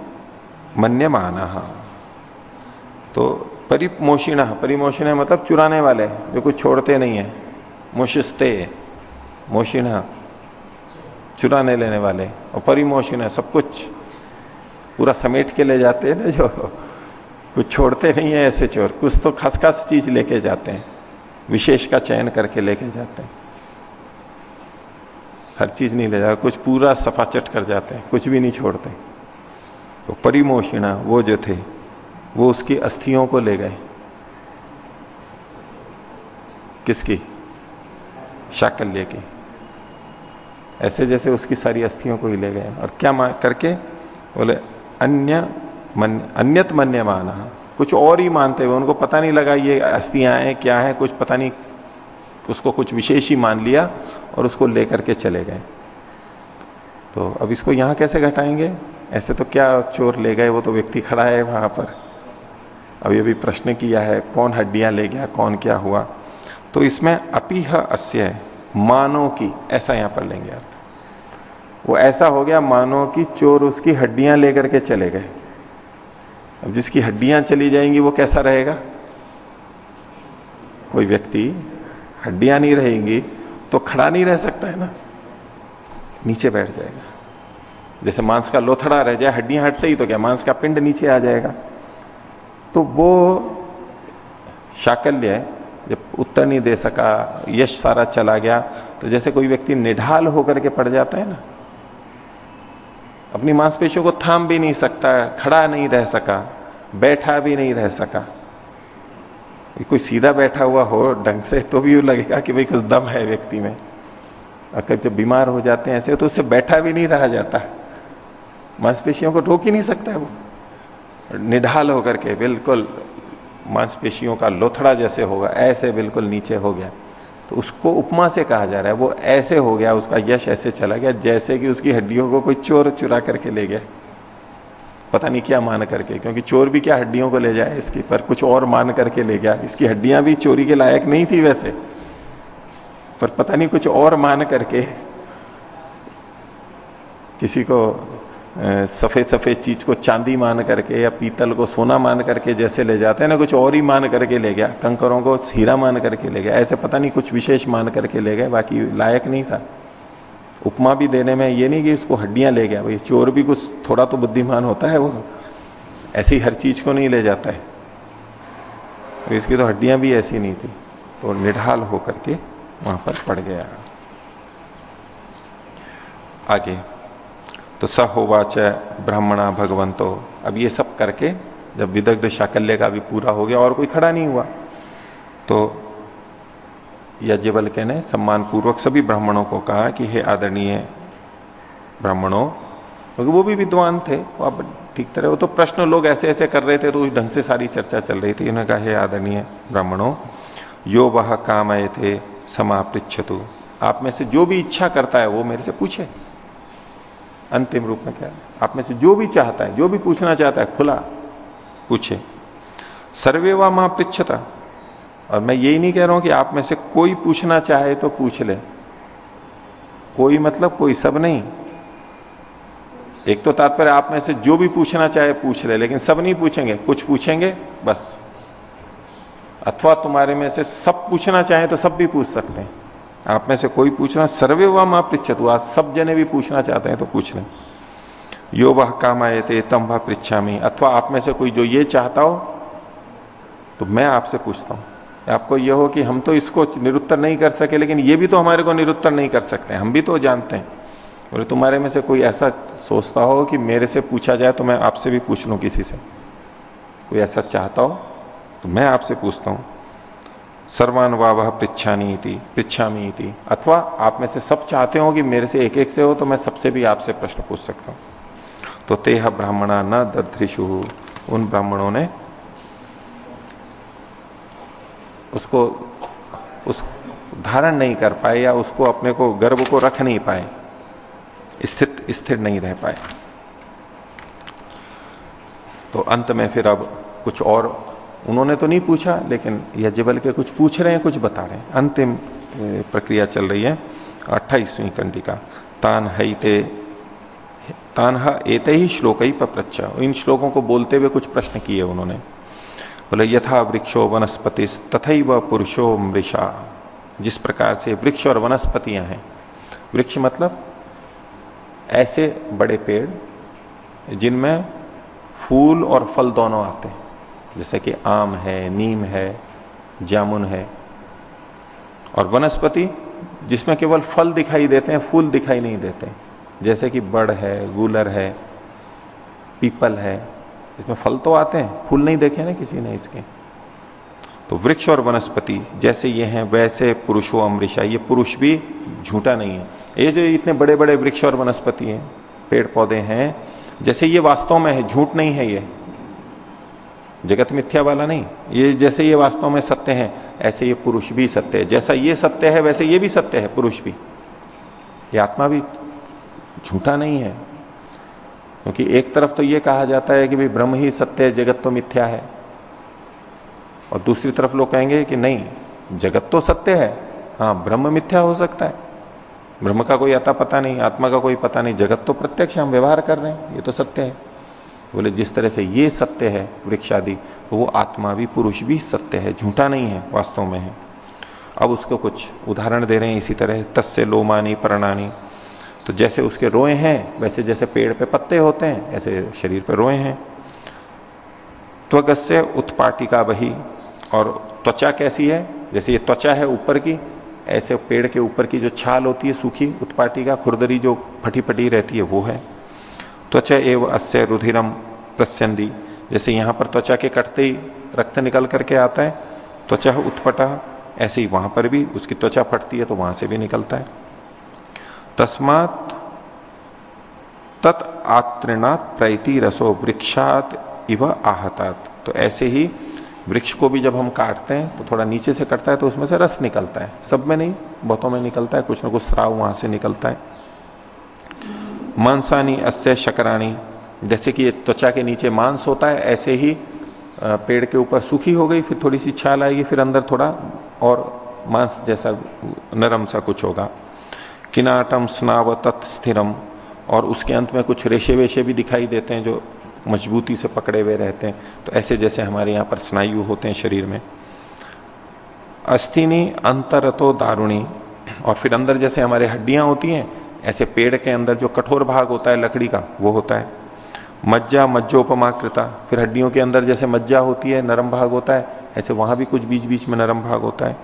मन्यमान। तो परिमोषिण परिमोषिण मतलब चुराने वाले जो कुछ छोड़ते नहीं है मोशिस्ते मोशिण चुराने लेने वाले और परिमोषिण सब कुछ। पूरा समेट के ले जाते हैं ना जो। कुछ छोड़ते नहीं है ऐसे चोर। कुछ तो खास खास चीज़ लेके जाते हैं। विशेष का चयन करके लेके जाते हैं। हर चीज़ नहीं ले जाते। कुछ पूरा सफाचट कर जाते हैं। कुछ भी नहीं छोड़ते। तो परिमोषिणा वो जो थे, वो उसकी अस्थियों को ले गए। किसकी? शाकल्य की ऐसे जैसे उसकी सारी अस्थियों को ही ले गए। और क्या करके बोले, अन्य मन, अन्यत मन्य माना कुछ और ही मानते हुए, उनको पता नहीं लगा ये अस्थियाँ हैं, क्या है, कुछ पता नहीं। उसको कुछ विशेष ही मान लिया और उसको लेकर के चले गए। तो अब इसको यहाँ कैसे घटाएँगे? ऐसे तो क्या चोर ले गए, वो तो व्यक्ति खड़ा है वहाँ पर। अभी अभी प्रश्न किया है, कौन हड्डियाँ ले गया, कौन क्या हुआ? तो इसमें अपिह अस्य मानो की, ऐसा यहाँ पर लेंगे अर्थ। वो ऐसा हो गया, मानो कि चोर उसकी हड्डियाँ लेकर के चले गए। अब जिसकी हड्डियाँ चली जाएँगी, वो कैसा रहेगा? कोई व्यक्ति हड्डियाँ नहीं रहेंगी तो खड़ा नहीं रह सकता है ना? नीचे बैठ जाएगा। जैसे मांस का लोथड़ा रह जाए, हड्डियाँ हटते ही तो क्या, मांस का पिंड नीचे आ जाएगा? तो वो शाकल्य जब उत्तर नहीं दे सका, यश सारा चला गया तो जैसे कोई व्यक्ति निढाल होकर के पड़ जाता है ना। अपनी मांसपेशियों को थाम भी नहीं सकता, खड़ा नहीं रह सका, बैठा भी नहीं रह सका। कोई सीधा बैठा हुआ हो, ढंग से तो भी लगेगा कि भाई कुछ दम है व्यक्ति में। अगर जब बीमार हो जाते हैं ऐसे तो उससे बैठा भी नहीं रहा जाता। मांसपेशियों को रोक ही नहीं सकता है वो। निढाल होकर के, बिल्कुल। मांसपेशियों का लोथड़ा जैसे होगा, ऐसे बिल्कुल नीचे हो गया। तो उसको उपमा से कहा जा रहा है, वो ऐसे हो गया, उसका यश ऐसे चला गया, जैसे कि उसकी हड्डियों को कोई चोर चुरा करके ले गया। पता नहीं क्या मान करके, क्योंकि चोर भी क्या हड्डियों को ले जाए, इसकी पर कुछ और मान करके ले गया। इसकी हड्डियाँ भी चोरी के लायक नहीं थी वैसे, पर पता नहीं कुछ और मान करके किसी को सफ़ेद सफ़ेद चीज़ को चांदी मान करके या पीतल को सोना मान करके जैसे ले जाते हैं ना, कुछ और ही मान करके ले गया, कंकरों को हीरा मान करके ले गया, ऐसे पता नहीं कुछ विशेष मान करके ले गए, बाकी लायक नहीं था। उपमा भी देने में ये नहीं कि इसको हड्डियाँ ले गया, भाई चोर भी कुछ थोड़ा तो बुद्धिमान होता है वो, ऐसी हर चीज़ को नहीं ले जाता है। इसकी तो हड्डियाँ भी ऐसी नहीं थी तो निढाल होकर के वहाँ पर पड़ गया। आगे। तो स होवाच ब्राह्मणा भगवंतो अब ये सब करके जब विदग्ध शाकल्य का भी पूरा हो गया और कोई खड़ा नहीं हुआ तो यज्ञबल के ने सम्मान पूर्वक सभी ब्राह्मणों को कहा कि हे आदरणीय ब्राह्मणों, क्योंकि वो भी विद्वान थे अब ठीक तरह, वो तो प्रश्न लोग ऐसे ऐसे कर रहे थे तो उस ढंग से सारी चर्चा चल रही थी। उन्होंने कहा, हे आदरणीय ब्राह्मणों, यो वह काम आए थे समापृछतु आप में से जो भी इच्छा करता है, वो मेरे से पूछे। अंतिम रूप में क्या? आप में से जो भी चाहता है, जो भी पूछना चाहता है, खुला, पूछे। सर्वे व माँ पृछता और मैं यही नहीं कह रहा हूँ कि आप में से कोई पूछना चाहे तो पूछ ले। कोई मतलब कोई, सब नहीं। एक तो तात्पर्य आप में से जो भी पूछना चाहे पूछ ले, लेकिन सब नहीं पूछेंगे। कुछ पूछेंगे, बस। अथवा तुम्हारे में से सब पूछना चाहे तो सब भी पूछ सकते हैं। आप में से कोई पूछना सर्वे व माँ पृछत सब जने भी पूछना चाहते हैं तो पूछ लें। यो वह काम आए थे तम वह पृछा अथवा आप में से कोई जो ये चाहता हो तो मैं आपसे पूछता हूँ। आपको यह हो कि हम तो इसको निरुत्तर नहीं कर सके, लेकिन ये भी तो हमारे को निरुत्तर नहीं कर सकते हम भी तो जानते हैं। बोले तुम्हारे में से कोई ऐसा सोचता हो कि मेरे से पूछा जाए तो मैं आपसे भी पूछ लू किसी से। कोई ऐसा चाहता हो तो मैं आपसे पूछता हूँ। सर्वान वाह पृछानी पृछामी थी अथवा आप में से सब चाहते हो कि मेरे से एक एक से हो तो मैं सबसे भी आपसे प्रश्न पूछ सकता हूँ। तो तेह ब्राह्मणा न दधृषु उन ब्राह्मणों ने उसको, उस धारण नहीं कर पाए या उसको अपने को, गर्भ को रख नहीं पाए। स्थित, स्थिर नहीं रह पाए। तो अंत में फिर अब कुछ और उन्होंने तो नहीं पूछा, लेकिन यज्ञबल के कुछ पूछ रहे हैं, कुछ बता रहे हैं। अंतिम प्रक्रिया चल रही है अट्ठाईसवीं कंडी का। तान हईते तानहा एते ही श्लोक ही पप्रच्छ। इन श्लोकों को बोलते हुए कुछ प्रश्न किए उन्होंने। बोले, यथा वृक्षो वनस्पति तथा व पुरुषो मृषा। जिस प्रकार से वृक्ष और वनस्पतियाँ हैं। वृक्ष मतलब ऐसे बड़े पेड़ जिनमें फूल और फल दोनों आते हैं। जैसे कि आम है, नीम है, जामुन है। और वनस्पति जिसमें केवल फल दिखाई देते हैं, फूल दिखाई नहीं देते। जैसे कि बड़ है, गूलर है, पीपल है, इसमें फल तो आते हैं, फूल नहीं देखे ना किसी ने इसके। तो वृक्ष और वनस्पति जैसे ये हैं, वैसे पुरुषो अमृषा ये पुरुष भी झूठा नहीं है। ये जो इतने बड़े बड़े वृक्ष और वनस्पति हैं पेड़ पौधे हैं, जैसे ये वास्तव में है, झूठ नहीं है ये। जगत मिथ्या वाला नहीं। ये जैसे ये वास्तव में सत्य है, ऐसे ये पुरुष भी सत्य है। जैसा ये सत्य है, वैसे ये भी सत्य है, पुरुष भी। ये आत्मा भी झूठा नहीं है। क्योंकि एक तरफ़ तो ये कहा जाता है कि भाई ब्रह्म ही सत्य है, जगत तो मिथ्या है। और दूसरी तरफ़ लोग कहेंगे कि नहीं, जगत तो सत्य है। हाँ ब्रह्म मिथ्या हो सकता है। ब्रह्म का कोई अता पता नहीं, आत्मा का कोई पता नहीं, जगत तो प्रत्यक्ष हम व्यवहार कर रहे हैं, ये तो सत्य है। बोले, जिस तरह से ये सत्य है वृक्ष आदि तो वो आत्मा भी, पुरुष भी सत्य है, झूठा नहीं है, वास्तव में है। अब उसको कुछ उदाहरण दे रहे हैं इसी तरह, तस्य लोमानी प्रणानी। तो जैसे उसके रोए हैं, वैसे जैसे पेड़ पे पत्ते होते हैं, ऐसे शरीर पे रोए हैं। त्वगस्य उत्पाटिका बही, और त्वचा कैसी है? जैसे ये त्वचा है ऊपर की, ऐसे पेड़ के ऊपर की जो छाल होती है, सूखी उत्पाटिका, खुरदरी जो फटी फटी रहती है, वो है। त्वचा एवं अस्य रुधिरम प्रस्यंदी जैसे यहाँ पर त्वचा के कटते ही रक्त निकल करके आता है, त्वचा उत्पटा, ऐसे ही वहाँ पर भी उसकी त्वचा फटती है तो वहाँ से भी निकलता है। तस्मात तत् आत्रिणात प्रैति रसो वृक्षात इव आहतात। तो ऐसे ही वृक्ष को भी जब हम काटते हैं तो थोड़ा नीचे से कटता है तो उसमें से रस निकलता है। सब में नहीं, बहुतों में निकलता है, कुछ ना कुछ श्राव वहाँ से निकलता है। मांसानी, अस्य शकराणी जैसे कि त्वचा के नीचे मांस होता है, ऐसे ही पेड़ के ऊपर सूखी हो गई, फिर थोड़ी सी छाल आएगी, फिर अंदर थोड़ा और मांस जैसा नरम सा कुछ होगा। किनाटम स्नाव तत्स्थिरम और उसके अंत में कुछ रेशे वेशे भी दिखाई देते हैं जो मजबूती से पकड़े हुए रहते हैं। तो ऐसे जैसे हमारे यहाँ पर स्नायु होते हैं शरीर में। अस्थिनी, अंतरतो दारुणी। और फिर अंदर जैसे हमारे हड्डियाँ होती हैं ऐसे पेड़ के अंदर जो कठोर भाग होता है लकड़ी का, वो होता है। मज्जा मज्जोपमाकृता फिर हड्डियों के अंदर जैसे मज्जा होती है, नरम भाग होता है, ऐसे वहाँ भी कुछ बीच बीच में नरम भाग होता है।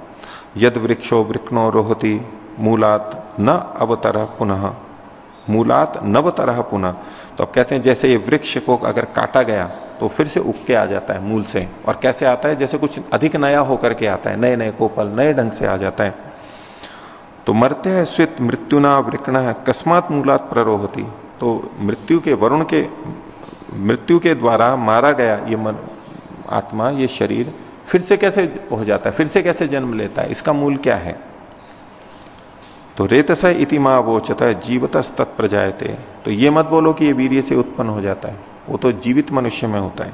यद वृक्षो वृक्नो रोहती, मूलात न अवतरह पुनः। मूलात नव तरह पुनः। तो अब कहते हैं, जैसे ये वृक्ष को अगर काटा गया तो फिर से उग के आ जाता है मूल से। और कैसे आता है? जैसे कुछ अधिक नया होकर के आता है नए नए कोपल, नए ढंग से आ जाता है। तो मरते हैं स्वित मृत्युना वृकण कस्मात मूलात प्ररोहती। तो मृत्यु के वरुण के मृत्यु के द्वारा मारा गया ये मन, आत्मा ये शरीर फिर से कैसे हो जाता है? फिर से कैसे जन्म लेता है? इसका मूल क्या है? तो रेतस इति माँ वोचत जीवत तत्प्रजायते तो ये मत बोलो कि ये वीर्य से उत्पन्न हो जाता है। वो तो जीवित मनुष्य में होता है।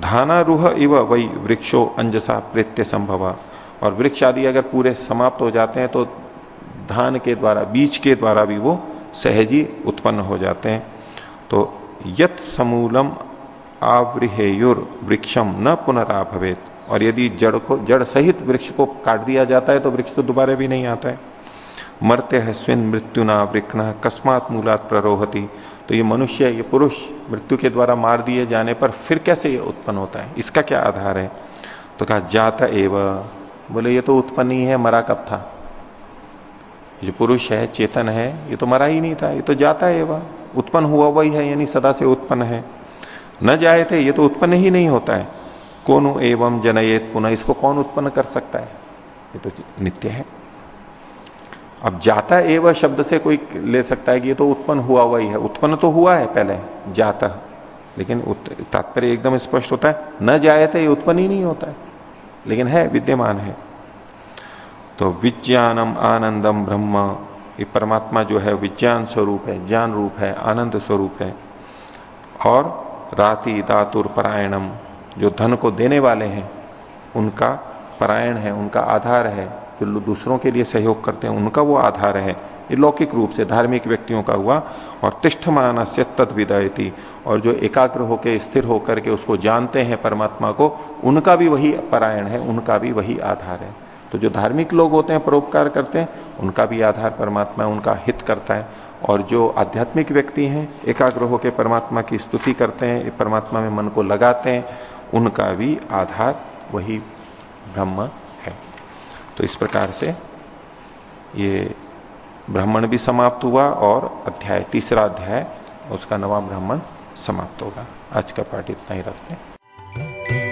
धानारूह इव वही वृक्षो अंजसा प्रेत्य संभवा। और वृक्ष आदि अगर पूरे समाप्त हो जाते हैं तो धान के द्वारा, बीज के द्वारा भी वो सहजी उत्पन्न हो जाते हैं। तो यत समूलम आवृहेयुर वृक्षम न पुनराभवेत। और यदि जड़ को, जड़ सहित वृक्ष को काट दिया जाता है तो वृक्ष तो दोबारा भी नहीं आता है। मरते है स्विन मृत्यु ना वृक्ण, कस्मात मूलात प्ररोहती। तो ये मनुष्य, ये पुरुष मृत्यु के द्वारा मार दिए जाने पर फिर कैसे ये उत्पन्न होता है? इसका क्या आधार है? तो कहा, जाता एव। बोले, ये तो उत्पन्न ही है मरा कब था? जो पुरुष है, चेतन है, ये तो मरा ही नहीं था, ये तो जाता है वह। उत्पन्न हुआ वही है, यानी सदा से उत्पन्न है। न जाए थे, ये तो उत्पन्न ही नहीं होता है। कौन एवं जनयेत पुनः, इसको कौन उत्पन्न कर सकता है? ये तो नित्य है। अब जाता एवं शब्द से कोई ले सकता है कि ये तो उत्पन्न हुआ हुआ ही। है उत्पन्न तो हुआ है पहले, जाता। लेकिन तात्पर्य एकदम स्पष्ट होता है, न जाए थे, ये उत्पन्न ही नहीं होता है। लेकिन है, विद्यमान है। तो विज्ञानम आनंदम ब्रह्म, ये परमात्मा जो है, विज्ञान स्वरूप है, ज्ञान रूप है, आनंद स्वरूप है। और राति दातुर परायणम, जो धन को देने वाले हैं, उनका परायण है, उनका आधार है। जो दूसरों के लिए सहयोग करते हैं, उनका वो आधार है। ये लौकिक रूप से, धार्मिक व्यक्तियों का हुआ और तिष्ठमान से तद विदयती और जो एकाग्र होकर स्थिर होकर के उसको जानते हैं परमात्मा को, उनका भी वही परायण है, उनका भी वही आधार है। तो जो धार्मिक लोग होते हैं, परोपकार करते हैं, उनका भी आधार परमात्मा, उनका हित करता है। और जो आध्यात्मिक व्यक्ति हैं, एकाग्र होकर परमात्मा की स्तुति करते हैं परमात्मा में मन को लगाते हैं, उनका भी आधार, वही ब्रह्म तो इस प्रकार से ये ब्राह्मण भी समाप्त हुआ और अध्याय तीसरा अध्याय, उसका नवा ब्राह्मण समाप्त होगा। आज का पाठ इतना ही रखते हैं।